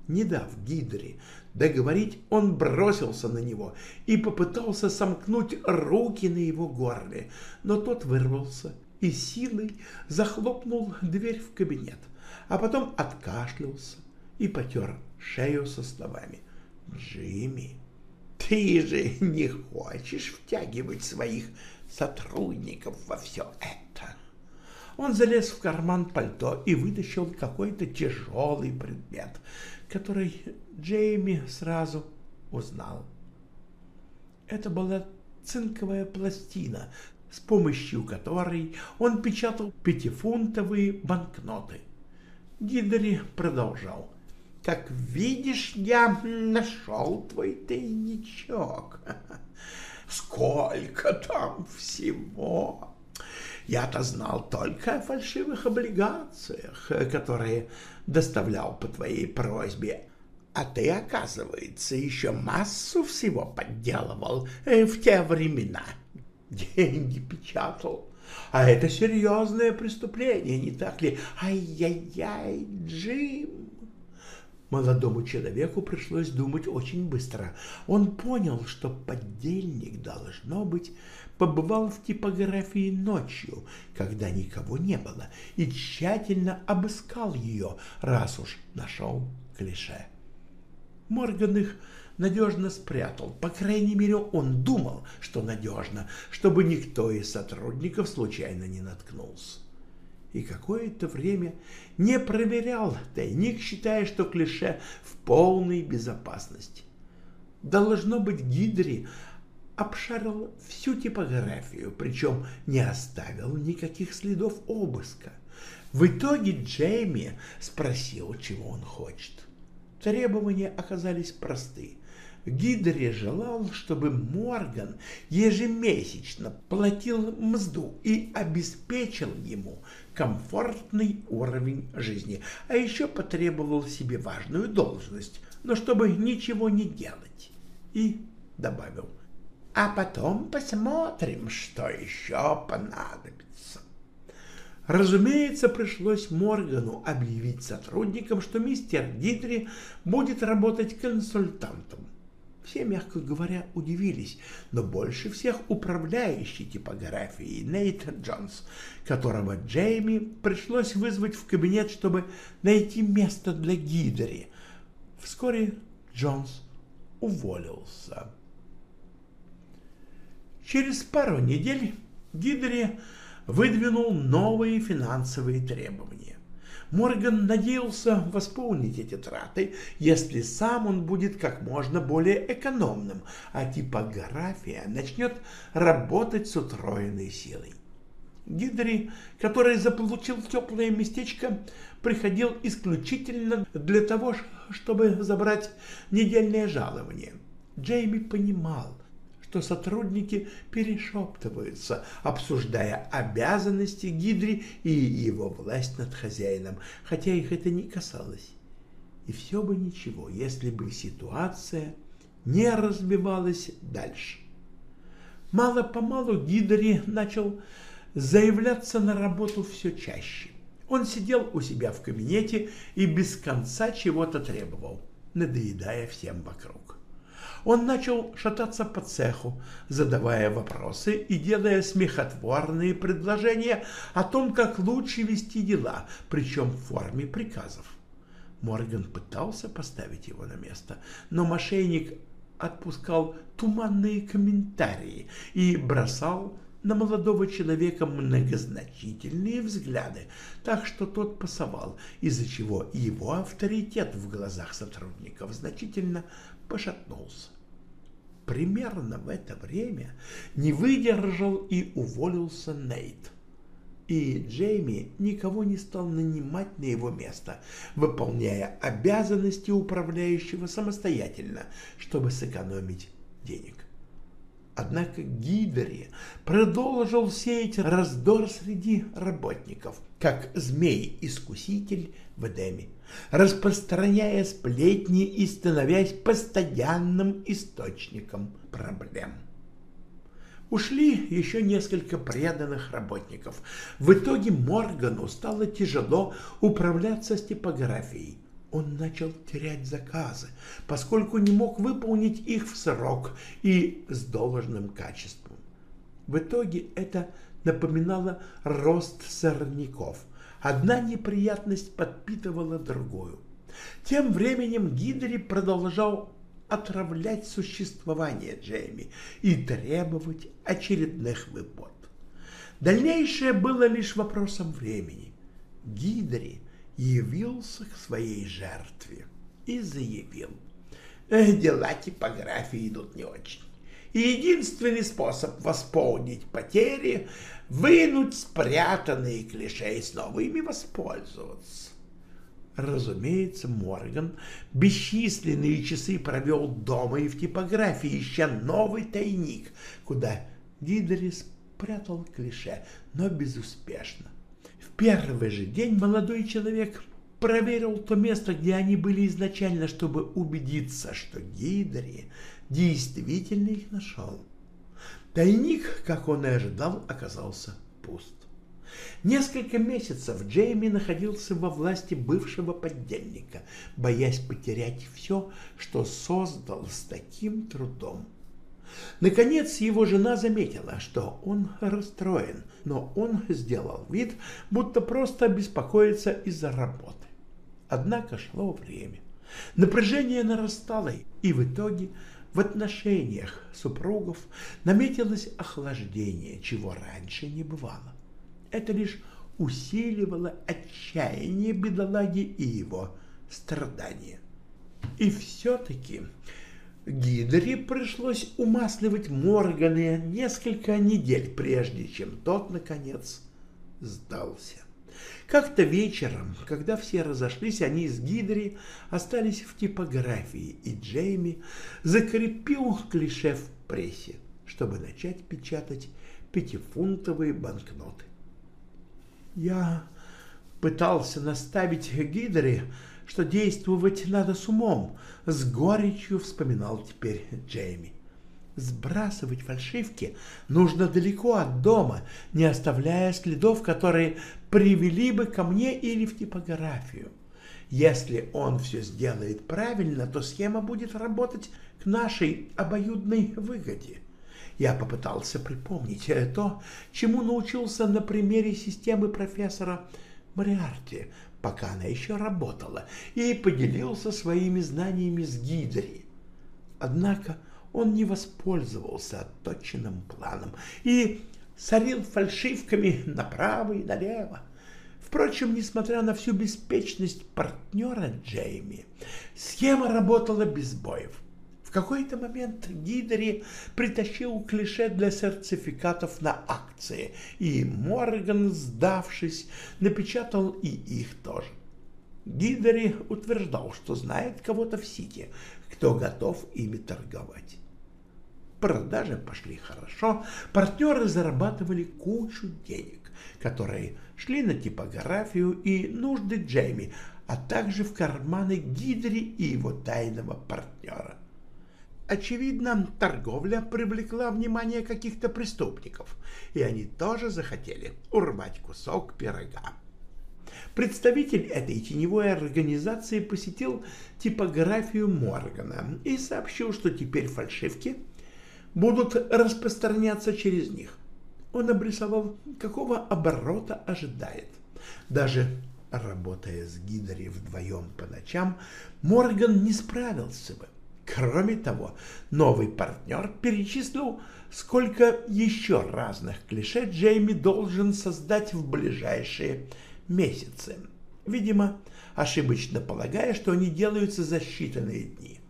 Не дав Гидре договорить, он бросился на него и попытался сомкнуть руки на его горле, но тот вырвался и силой захлопнул дверь в кабинет, а потом откашлялся и потер шею со словами «Джимми, ты же не хочешь втягивать своих сотрудников во все это?» Он залез в карман пальто и вытащил какой-то тяжелый предмет, который Джейми сразу узнал. Это была цинковая пластина, с помощью которой он печатал пятифунтовые банкноты. Гидри продолжал. Как видишь, я нашел твой тайничок. <laughs> Сколько там всего! Я-то знал только о фальшивых облигациях, которые доставлял по твоей просьбе, а ты, оказывается, еще массу всего подделывал э, в те времена. Деньги печатал. А это серьезное преступление, не так ли? Ай-яй-яй, Джим! Молодому человеку пришлось думать очень быстро. Он понял, что поддельник, должно быть, побывал в типографии ночью, когда никого не было, и тщательно обыскал ее, раз уж нашел клише. Морган их надежно спрятал. По крайней мере, он думал, что надежно, чтобы никто из сотрудников случайно не наткнулся и какое-то время не проверял тайник, считая, что клише в полной безопасности. Должно быть, Гидри обшарил всю типографию, причем не оставил никаких следов обыска. В итоге Джейми спросил, чего он хочет. Требования оказались просты. Гидре желал, чтобы Морган ежемесячно платил мзду и обеспечил ему комфортный уровень жизни, а еще потребовал себе важную должность, но чтобы ничего не делать. И добавил, а потом посмотрим, что еще понадобится. Разумеется, пришлось Моргану объявить сотрудникам, что мистер Дитри будет работать консультантом. Все, мягко говоря, удивились, но больше всех управляющий типографией Нейтан Джонс, которого Джейми пришлось вызвать в кабинет, чтобы найти место для Гидери. Вскоре Джонс уволился. Через пару недель Гидери выдвинул новые финансовые требования. Морган надеялся восполнить эти траты, если сам он будет как можно более экономным, а типография начнет работать с утроенной силой. Гидри, который заполучил теплое местечко, приходил исключительно для того, чтобы забрать недельное жалование. Джейми понимал, что сотрудники перешептываются, обсуждая обязанности Гидри и его власть над хозяином, хотя их это не касалось. И все бы ничего, если бы ситуация не разбивалась дальше. Мало-помалу Гидри начал заявляться на работу все чаще. Он сидел у себя в кабинете и без конца чего-то требовал, надоедая всем вокруг. Он начал шататься по цеху, задавая вопросы и делая смехотворные предложения о том, как лучше вести дела, причем в форме приказов. Морган пытался поставить его на место, но мошенник отпускал туманные комментарии и бросал на молодого человека многозначительные взгляды, так что тот пасовал, из-за чего его авторитет в глазах сотрудников значительно пошатнулся. Примерно в это время не выдержал и уволился Нейт. И Джейми никого не стал нанимать на его место, выполняя обязанности управляющего самостоятельно, чтобы сэкономить денег. Однако Гидери продолжил сеять раздор среди работников, как змей-искуситель в Эдеме, распространяя сплетни и становясь постоянным источником проблем. Ушли еще несколько преданных работников. В итоге Моргану стало тяжело управляться с типографией он начал терять заказы, поскольку не мог выполнить их в срок и с должным качеством. В итоге это напоминало рост сорняков. Одна неприятность подпитывала другую. Тем временем Гидри продолжал отравлять существование Джейми и требовать очередных выплат. Дальнейшее было лишь вопросом времени. Гидри явился к своей жертве и заявил. «Э, дела типографии идут не очень. Единственный способ восполнить потери — вынуть спрятанные клише и снова ими воспользоваться. Разумеется, Морган бесчисленные часы провел дома и в типографии, ища новый тайник, куда Дидери спрятал клише, но безуспешно первый же день молодой человек проверил то место, где они были изначально, чтобы убедиться, что Гидри действительно их нашел. Тайник, как он и ожидал, оказался пуст. Несколько месяцев Джейми находился во власти бывшего поддельника, боясь потерять все, что создал с таким трудом. Наконец его жена заметила, что он расстроен, но он сделал вид, будто просто беспокоится из-за работы. Однако шло время. Напряжение нарастало, и в итоге в отношениях супругов наметилось охлаждение, чего раньше не бывало. Это лишь усиливало отчаяние бедолаги и его страдания. И все-таки Гидри пришлось умасливать Моргана несколько недель, прежде чем тот, наконец, сдался. Как-то вечером, когда все разошлись, они с Гидри остались в типографии, и Джейми закрепил клише в прессе, чтобы начать печатать пятифунтовые банкноты. Я пытался наставить Гидри что действовать надо с умом, с горечью вспоминал теперь Джейми. Сбрасывать фальшивки нужно далеко от дома, не оставляя следов, которые привели бы ко мне или в типографию. Если он все сделает правильно, то схема будет работать к нашей обоюдной выгоде. Я попытался припомнить то, чему научился на примере системы профессора Мариарти, пока она еще работала, и поделился своими знаниями с Гидри. Однако он не воспользовался отточенным планом и сорил фальшивками направо и налево. Впрочем, несмотря на всю беспечность партнера Джейми, схема работала без боев. Какой-то момент Гидери притащил клише для сертификатов на акции, и Морган, сдавшись, напечатал и их тоже. Гидери утверждал, что знает кого-то в Сити, кто готов ими торговать. Продажи пошли хорошо, партнеры зарабатывали кучу денег, которые шли на типографию и нужды Джейми, а также в карманы Гидри и его тайного партнера. Очевидно, торговля привлекла внимание каких-то преступников, и они тоже захотели урвать кусок пирога. Представитель этой теневой организации посетил типографию Моргана и сообщил, что теперь фальшивки будут распространяться через них. Он обрисовал, какого оборота ожидает. Даже работая с Гидори вдвоем по ночам, Морган не справился бы. Кроме того, новый партнер перечислил, сколько еще разных клише Джейми должен создать в ближайшие месяцы. Видимо, ошибочно полагая, что они делаются за считанные дни.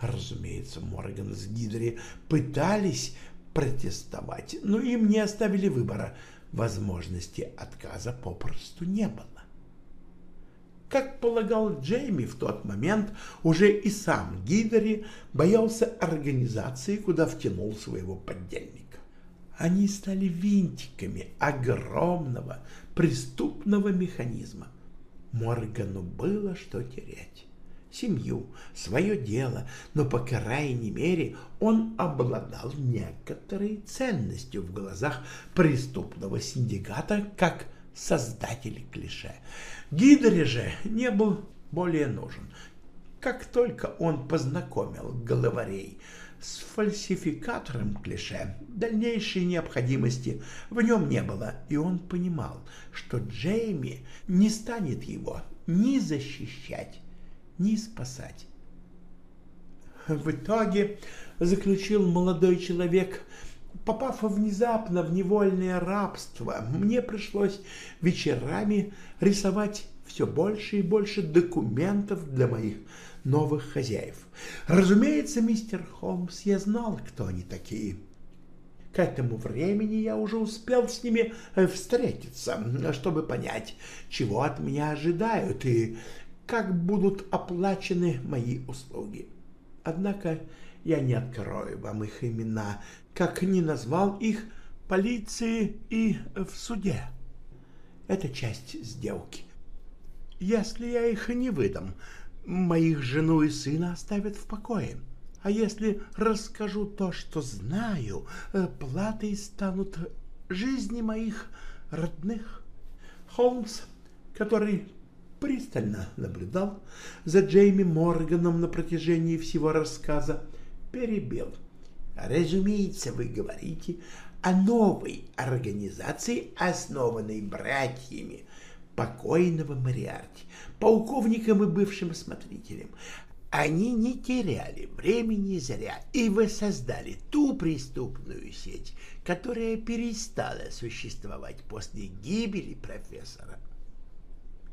Разумеется, Морган с Гидри пытались протестовать, но им не оставили выбора. Возможности отказа попросту не было. Как полагал Джейми в тот момент, уже и сам Гидери боялся организации, куда втянул своего поддельника. Они стали винтиками огромного преступного механизма. Моргану было что терять семью, свое дело, но, по крайней мере, он обладал некоторой ценностью в глазах преступного синдиката как создатель клише. Гидре же не был более нужен. Как только он познакомил главарей с фальсификатором клише, дальнейшей необходимости в нем не было, и он понимал, что Джейми не станет его ни защищать, ни спасать. В итоге, заключил молодой человек, попав внезапно в невольное рабство, мне пришлось вечерами рисовать все больше и больше документов для моих новых хозяев. Разумеется, мистер Холмс, я знал, кто они такие. К этому времени я уже успел с ними э, встретиться, чтобы понять, чего от меня ожидают и как будут оплачены мои услуги. Однако я не открою вам их имена, как не назвал их полиции и в суде. Это часть сделки. Если я их не выдам, моих жену и сына оставят в покое. А если расскажу то, что знаю, платой станут жизни моих родных. Холмс, который пристально наблюдал за Джейми Морганом на протяжении всего рассказа, перебил. «Разумеется, вы говорите о новой организации, основанной братьями покойного Мариарти, полковником и бывшим смотрителем. Они не теряли времени зря и воссоздали ту преступную сеть, которая перестала существовать после гибели профессора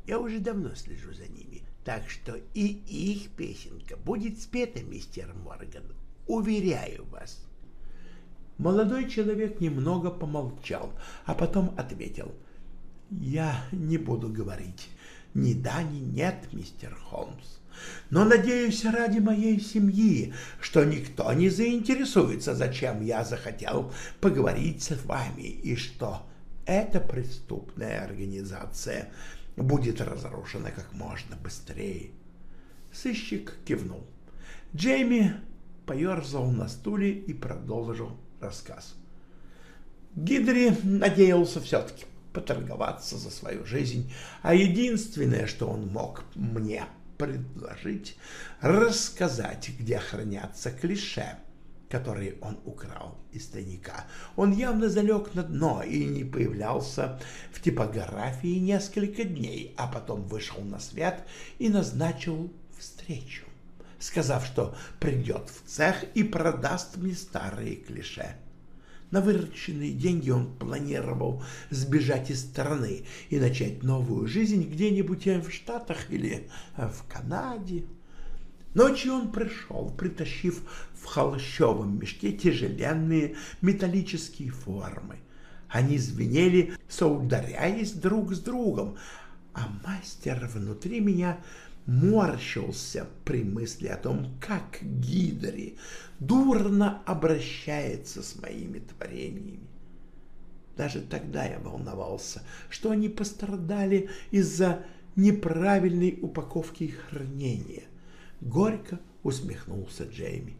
я уже давно слежу за ними, так что и их песенка будет спета, мистер Морган. Уверяю вас. Молодой человек немного помолчал, а потом ответил. «Я не буду говорить ни да, ни нет, мистер Холмс. Но надеюсь ради моей семьи, что никто не заинтересуется, зачем я захотел поговорить с вами, и что эта преступная организация будет разрушена как можно быстрее. Сыщик кивнул. Джейми поерзал на стуле и продолжил рассказ. Гидри надеялся все-таки поторговаться за свою жизнь, а единственное, что он мог мне предложить рассказать, где хранятся клише, которые он украл из тайника. Он явно залег на дно и не появлялся в типографии несколько дней, а потом вышел на свет и назначил встречу, сказав, что придет в цех и продаст мне старые клише. На вырученные деньги он планировал сбежать из страны и начать новую жизнь где-нибудь в Штатах или в Канаде. Ночью он пришел, притащив в холщовом мешке тяжеленные металлические формы. Они звенели, соударяясь друг с другом, а мастер внутри меня морщился при мысли о том, как Гидри дурно обращается с моими творениями. Даже тогда я волновался, что они пострадали из-за неправильной упаковки и хранения. Горько усмехнулся Джейми.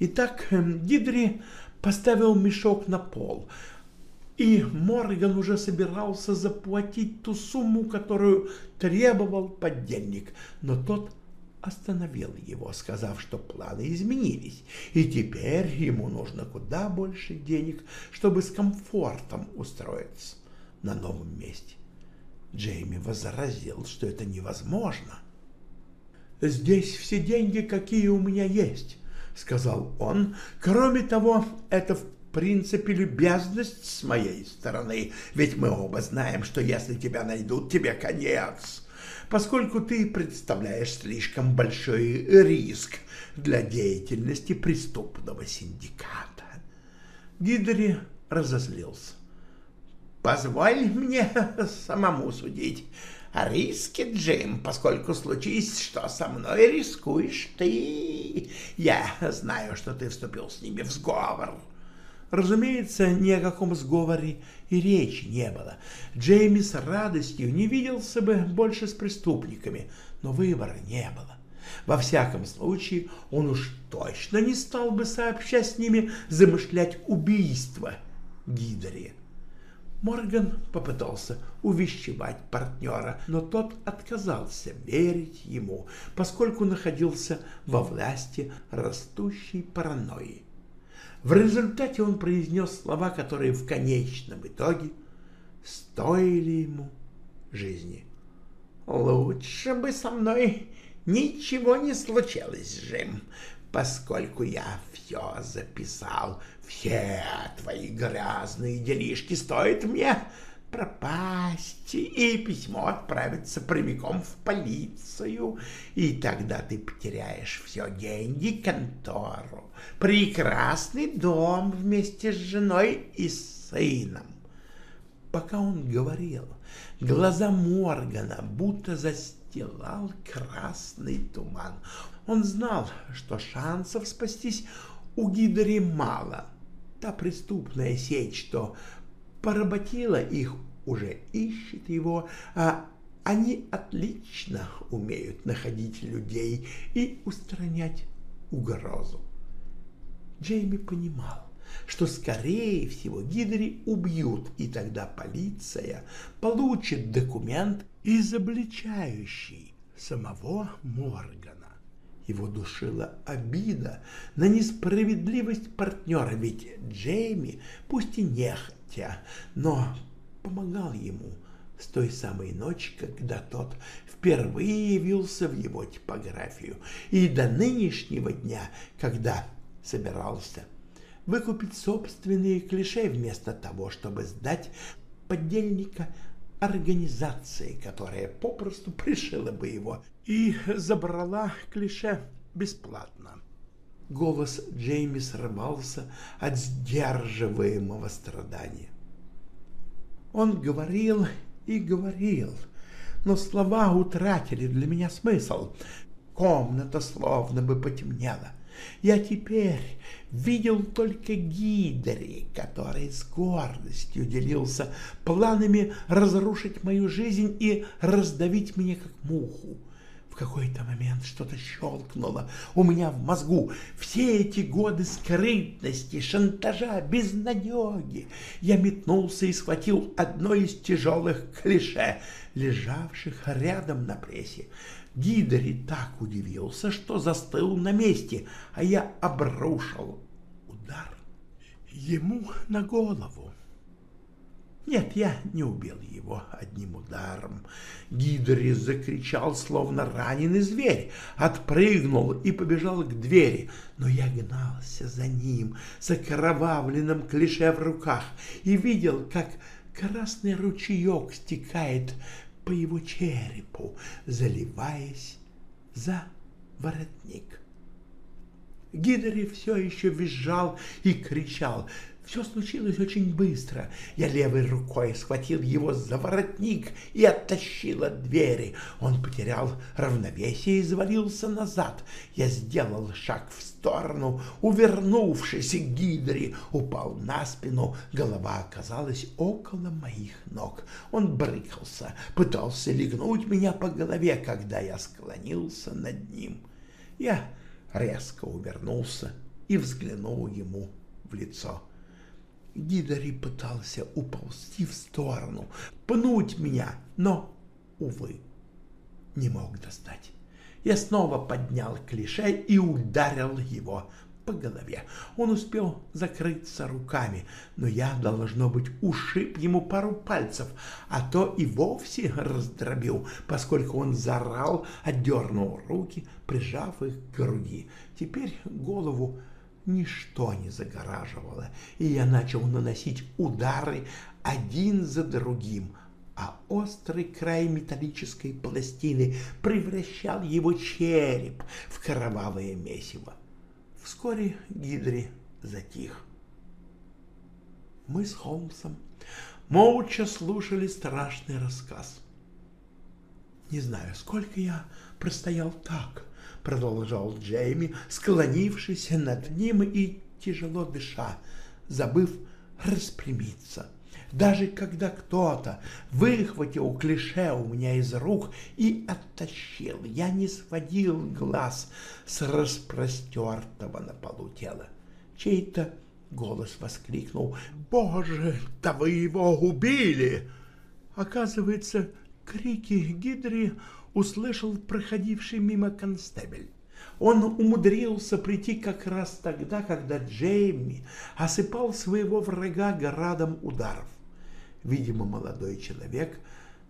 Итак, эм, Гидри поставил мешок на пол, и Морган уже собирался заплатить ту сумму, которую требовал поддельник, но тот остановил его, сказав, что планы изменились, и теперь ему нужно куда больше денег, чтобы с комфортом устроиться на новом месте. Джейми возразил, что это невозможно. «Здесь все деньги, какие у меня есть», — сказал он. «Кроме того, это в принципе, любезность с моей стороны, ведь мы оба знаем, что если тебя найдут, тебе конец, поскольку ты представляешь слишком большой риск для деятельности преступного синдиката. Гидри разозлился. «Позволь мне самому судить о риске, Джим, поскольку случись, что со мной рискуешь ты. Я знаю, что ты вступил с ними в сговор». Разумеется, ни о каком сговоре и речи не было. Джейми с радостью не виделся бы больше с преступниками, но выбора не было. Во всяком случае, он уж точно не стал бы сообща с ними замышлять убийство Гидери. Морган попытался увещевать партнера, но тот отказался верить ему, поскольку находился во власти растущей паранойи. В результате он произнес слова, которые в конечном итоге стоили ему жизни. «Лучше бы со мной ничего не случилось, Джим, поскольку я все записал, все твои грязные делишки стоят мне пропасть, и письмо отправится прямиком в полицию, и тогда ты потеряешь все деньги, контору, прекрасный дом вместе с женой и сыном. Пока он говорил, глаза Моргана будто застилал красный туман. Он знал, что шансов спастись у Гидри мало. Та преступная сеть, что поработила их, уже ищет его, а они отлично умеют находить людей и устранять угрозу. Джейми понимал, что, скорее всего, Гидри убьют, и тогда полиция получит документ, изобличающий самого Моргана. Его душила обида на несправедливость партнера, ведь Джейми, пусть и нехотя, но помогал ему с той самой ночи, когда тот впервые явился в его типографию, и до нынешнего дня, когда собирался выкупить собственные клише вместо того, чтобы сдать поддельника организации, которая попросту пришила бы его и забрала клише бесплатно. Голос Джейми срывался от сдерживаемого страдания. Он говорил и говорил, но слова утратили для меня смысл. Комната словно бы потемнела. Я теперь видел только Гидри, который с гордостью делился планами разрушить мою жизнь и раздавить меня как муху. Какой-то момент что-то щелкнуло у меня в мозгу. Все эти годы скрытности, шантажа, безнадеги. Я метнулся и схватил одно из тяжелых клише, лежавших рядом на прессе. Гидри так удивился, что застыл на месте, а я обрушил удар ему на голову. Нет, я не убил его одним ударом. Гидри закричал, словно раненый зверь, отпрыгнул и побежал к двери, но я гнался за ним с окровавленным клише в руках и видел, как красный ручеек стекает по его черепу, заливаясь за воротник. Гидри все еще визжал и кричал, все случилось очень быстро. Я левой рукой схватил его за воротник и оттащил от двери. Он потерял равновесие и завалился назад. Я сделал шаг в сторону, увернувшись к гидре, упал на спину. Голова оказалась около моих ног. Он брыкался, пытался легнуть меня по голове, когда я склонился над ним. Я резко увернулся и взглянул ему в лицо. Гидари пытался уползти в сторону, пнуть меня, но, увы, не мог достать. Я снова поднял клише и ударил его по голове. Он успел закрыться руками, но я, должно быть, ушиб ему пару пальцев, а то и вовсе раздробил, поскольку он зарал, отдернул руки, прижав их к груди. Теперь голову ничто не загораживало, и я начал наносить удары один за другим, а острый край металлической пластины превращал его череп в кровавое месиво. Вскоре Гидри затих. Мы с Холмсом молча слушали страшный рассказ. Не знаю, сколько я простоял так, — продолжал Джейми, склонившись над ним и тяжело дыша, забыв распрямиться. Даже когда кто-то выхватил клише у меня из рук и оттащил, я не сводил глаз с распростертого на полу тела. Чей-то голос воскликнул «Боже, да вы его убили!» Оказывается, крики Гидри услышал проходивший мимо констебель. Он умудрился прийти как раз тогда, когда Джейми осыпал своего врага градом ударов. Видимо, молодой человек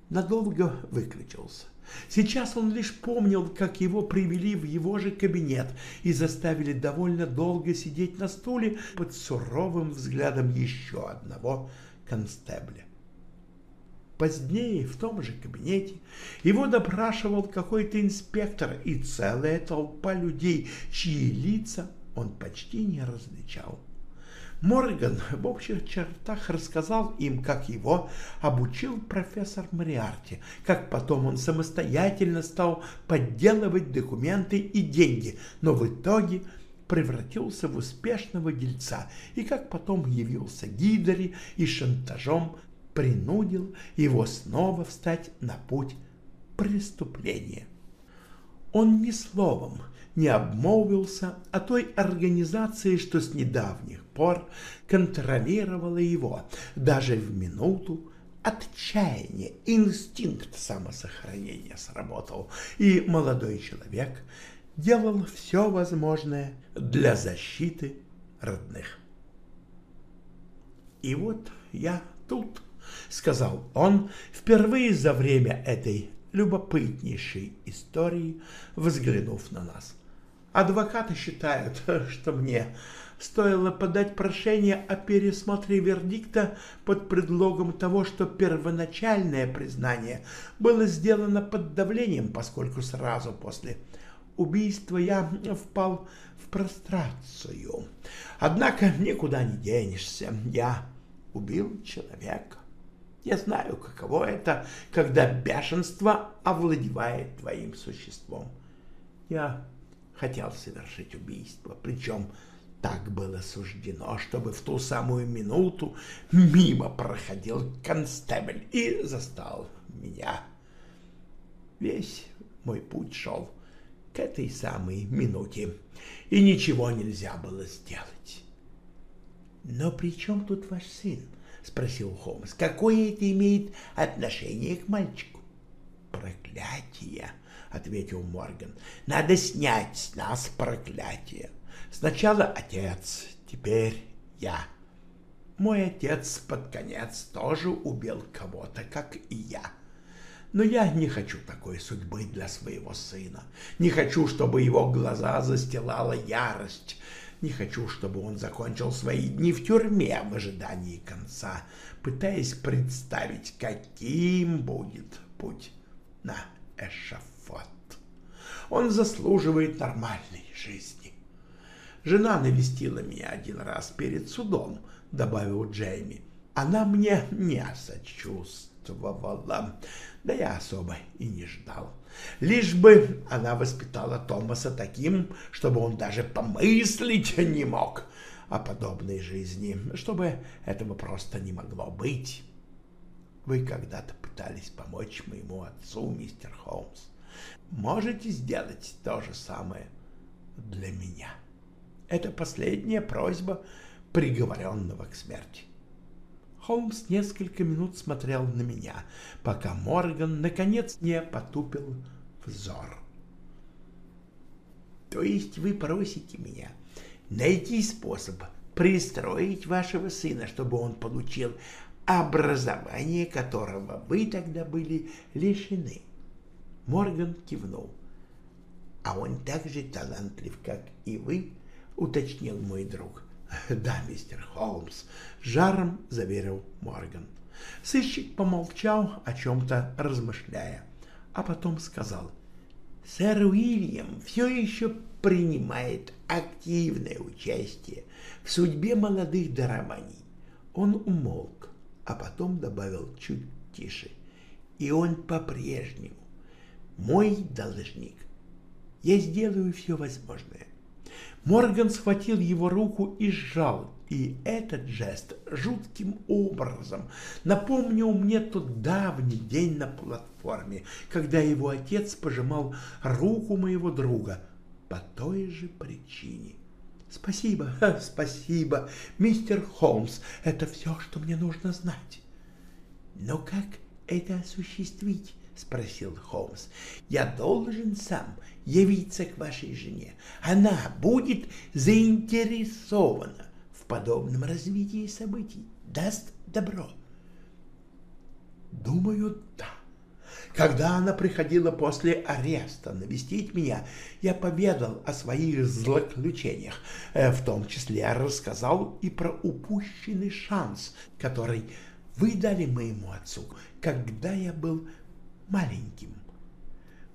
надолго выключился. Сейчас он лишь помнил, как его привели в его же кабинет и заставили довольно долго сидеть на стуле под суровым взглядом еще одного констебля. Позднее в том же кабинете его допрашивал какой-то инспектор и целая толпа людей, чьи лица он почти не различал. Морган в общих чертах рассказал им, как его обучил профессор Мариарти, как потом он самостоятельно стал подделывать документы и деньги, но в итоге превратился в успешного дельца, и как потом явился Гидери и шантажом принудил его снова встать на путь преступления. Он ни словом не обмолвился о той организации, что с недавних пор контролировала его, даже в минуту отчаяния, инстинкт самосохранения сработал, и молодой человек делал все возможное для защиты родных. И вот я тут — сказал он, впервые за время этой любопытнейшей истории взглянув на нас. Адвокаты считают, <laughs> что мне стоило подать прошение о пересмотре вердикта под предлогом того, что первоначальное признание было сделано под давлением, поскольку сразу после убийства я впал в прострацию. Однако никуда не денешься, я убил человека. Я знаю, каково это, когда бешенство овладевает твоим существом. Я хотел совершить убийство, причем так было суждено, чтобы в ту самую минуту мимо проходил констебль и застал меня. Весь мой путь шел к этой самой минуте, и ничего нельзя было сделать. Но при чем тут ваш сын? — спросил Холмс. — Какое это имеет отношение к мальчику? — Проклятие! —— ответил Морган. «Надо снять с нас проклятие. Сначала отец, теперь я. Мой отец под конец тоже убил кого-то, как и я. Но я не хочу такой судьбы для своего сына. Не хочу, чтобы его глаза застилала ярость. Не хочу, чтобы он закончил свои дни в тюрьме в ожидании конца, пытаясь представить, каким будет путь на эшафот. Он заслуживает нормальной жизни. Жена навестила меня один раз перед судом, добавил Джейми. Она мне не сочувствовала, да я особо и не ждал. Лишь бы она воспитала Томаса таким, чтобы он даже помыслить не мог о подобной жизни, чтобы этого просто не могло быть. Вы когда-то пытались помочь моему отцу, мистер Холмс. Можете сделать то же самое для меня. Это последняя просьба приговоренного к смерти. Холмс несколько минут смотрел на меня, пока Морган наконец не потупил взор. То есть вы просите меня найти способ пристроить вашего сына, чтобы он получил образование, которого вы тогда были лишены. Морган кивнул. А он так же талантлив, как и вы, уточнил мой друг. <laughs> Да, мистер Холмс, жаром заверил Морган. Сыщик помолчал, о чем-то размышляя, а потом сказал. Сэр Уильям все еще принимает активное участие в судьбе молодых дарований. Он умолк, а потом добавил чуть тише. И он по-прежнему мой должник. Я сделаю все возможное. Морган схватил его руку и сжал, и этот жест жутким образом напомнил мне тот давний день на платформе, когда его отец пожимал руку моего друга по той же причине. Спасибо, <laughs> спасибо, мистер Холмс, это все, что мне нужно знать. Но как это осуществить? Спросил Холмс. Я должен сам явиться к вашей жене. Она будет заинтересована в подобном развитии событий. Даст добро. Думаю, да. Когда она приходила после ареста навестить меня, я поведал о своих злоключениях, э, в том числе рассказал и про упущенный шанс, который вы дали моему отцу, когда я был маленьким.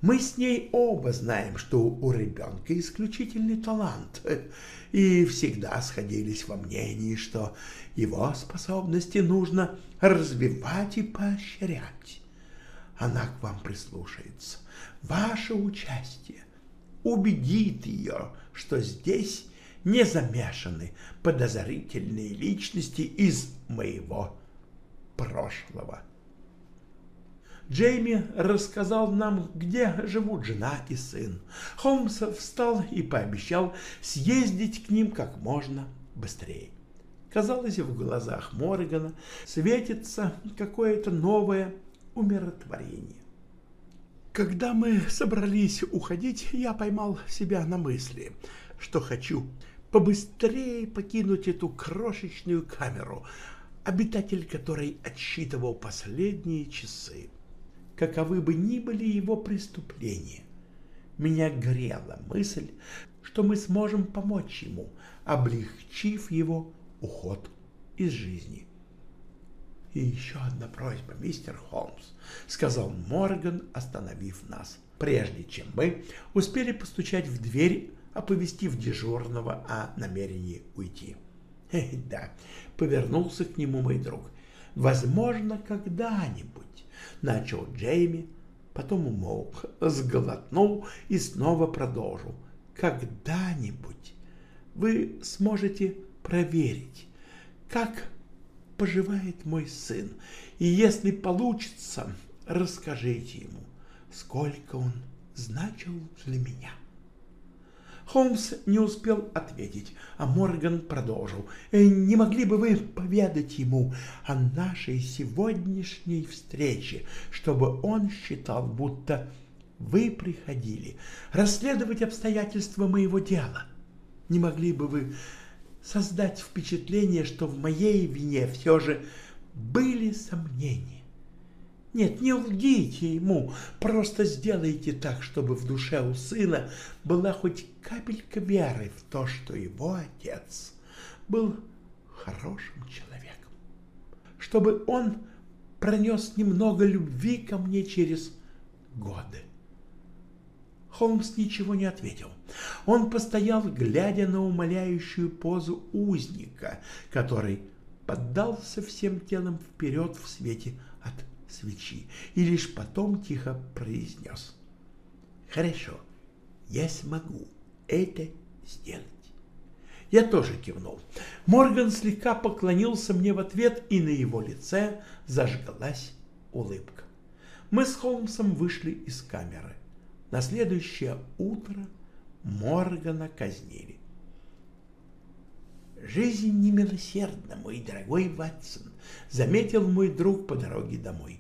Мы с ней оба знаем, что у ребенка исключительный талант, и всегда сходились во мнении, что его способности нужно развивать и поощрять. Она к вам прислушается. Ваше участие убедит ее, что здесь не замешаны подозрительные личности из моего прошлого. Джейми рассказал нам, где живут жена и сын. Холмс встал и пообещал съездить к ним как можно быстрее. Казалось, в глазах Моргана светится какое-то новое умиротворение. Когда мы собрались уходить, я поймал себя на мысли, что хочу побыстрее покинуть эту крошечную камеру, обитатель которой отсчитывал последние часы каковы бы ни были его преступления. Меня грела мысль, что мы сможем помочь ему, облегчив его уход из жизни. «И еще одна просьба, мистер Холмс», — сказал Морган, остановив нас, прежде чем мы успели постучать в дверь, оповестив дежурного о намерении уйти. <laughs> «Да», — повернулся к нему мой друг, — «возможно, когда-нибудь начал Джейми, потом умолк, сглотнул и снова продолжил. Когда-нибудь вы сможете проверить, как поживает мой сын, и если получится, расскажите ему, сколько он значил для меня. Холмс не успел ответить, а Морган продолжил. «Э, «Не могли бы вы поведать ему о нашей сегодняшней встрече, чтобы он считал, будто вы приходили расследовать обстоятельства моего дела. Не могли бы вы создать впечатление, что в моей вине все же были сомнения? Нет, не лгите ему, просто сделайте так, чтобы в душе у сына была хоть капелька веры в то, что его отец был хорошим человеком, чтобы он пронес немного любви ко мне через годы. Холмс ничего не ответил. Он постоял, глядя на умоляющую позу узника, который поддался всем телом вперед в свете свечи и лишь потом тихо произнес. «Хорошо, я смогу это сделать». Я тоже кивнул. Морган слегка поклонился мне в ответ, и на его лице зажгалась улыбка. Мы с Холмсом вышли из камеры. На следующее утро Моргана казнили. «Жизнь немилосердна, мой дорогой Ватсон», — заметил мой друг по дороге домой.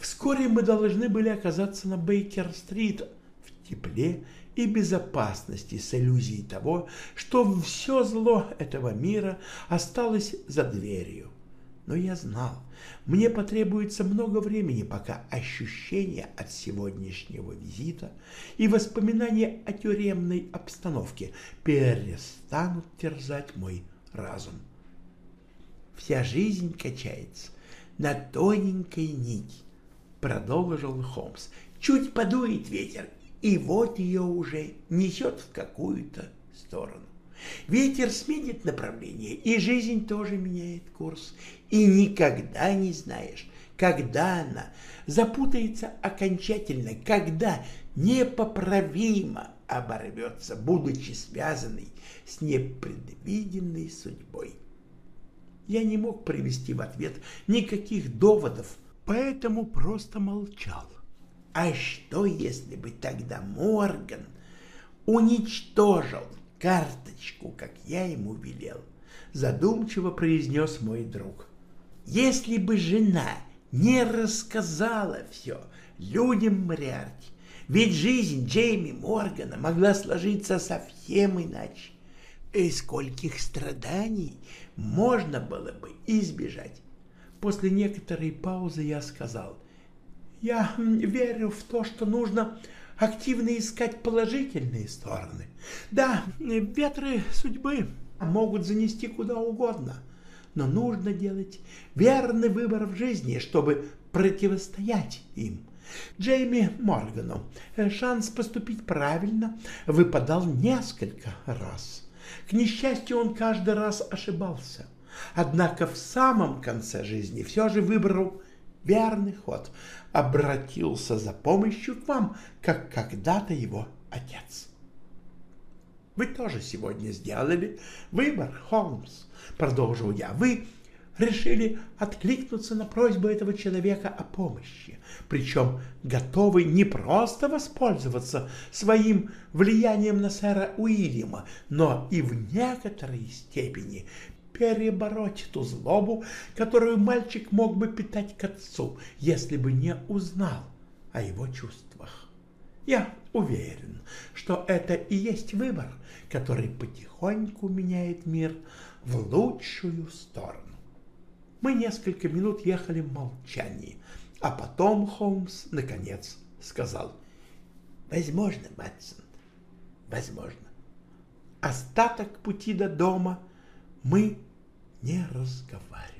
Вскоре мы должны были оказаться на Бейкер-стрит в тепле и безопасности с иллюзией того, что все зло этого мира осталось за дверью. Но я знал, мне потребуется много времени, пока ощущения от сегодняшнего визита и воспоминания о тюремной обстановке перестанут терзать мой разум. Вся жизнь качается на тоненькой нити, продолжил Холмс. Чуть подует ветер, и вот ее уже несет в какую-то сторону. Ветер сменит направление, и жизнь тоже меняет курс. И никогда не знаешь, когда она запутается окончательно, когда непоправимо оборвется, будучи связанной с непредвиденной судьбой. Я не мог привести в ответ никаких доводов, поэтому просто молчал. А что, если бы тогда Морган уничтожил карточку, как я ему велел? Задумчиво произнес мой друг. Если бы жена не рассказала все людям Мариарти, ведь жизнь Джейми Моргана могла сложиться совсем иначе. И скольких страданий можно было бы избежать. После некоторой паузы я сказал, «Я верю в то, что нужно активно искать положительные стороны. Да, ветры судьбы могут занести куда угодно, но нужно делать верный выбор в жизни, чтобы противостоять им». Джейми Моргану шанс поступить правильно выпадал несколько раз. К несчастью, он каждый раз ошибался. Однако в самом конце жизни все же выбрал верный ход, обратился за помощью к вам, как когда-то его отец. Вы тоже сегодня сделали выбор, Холмс, продолжил я. Вы решили откликнуться на просьбу этого человека о помощи, причем готовы не просто воспользоваться своим влиянием на сэра Уильяма, но и в некоторой степени перебороть ту злобу, которую мальчик мог бы питать к отцу, если бы не узнал о его чувствах. Я уверен, что это и есть выбор, который потихоньку меняет мир в лучшую сторону. Мы несколько минут ехали в молчании, а потом Холмс, наконец, сказал, «Возможно, Матсон, возможно. Остаток пути до дома мы не разговаривали.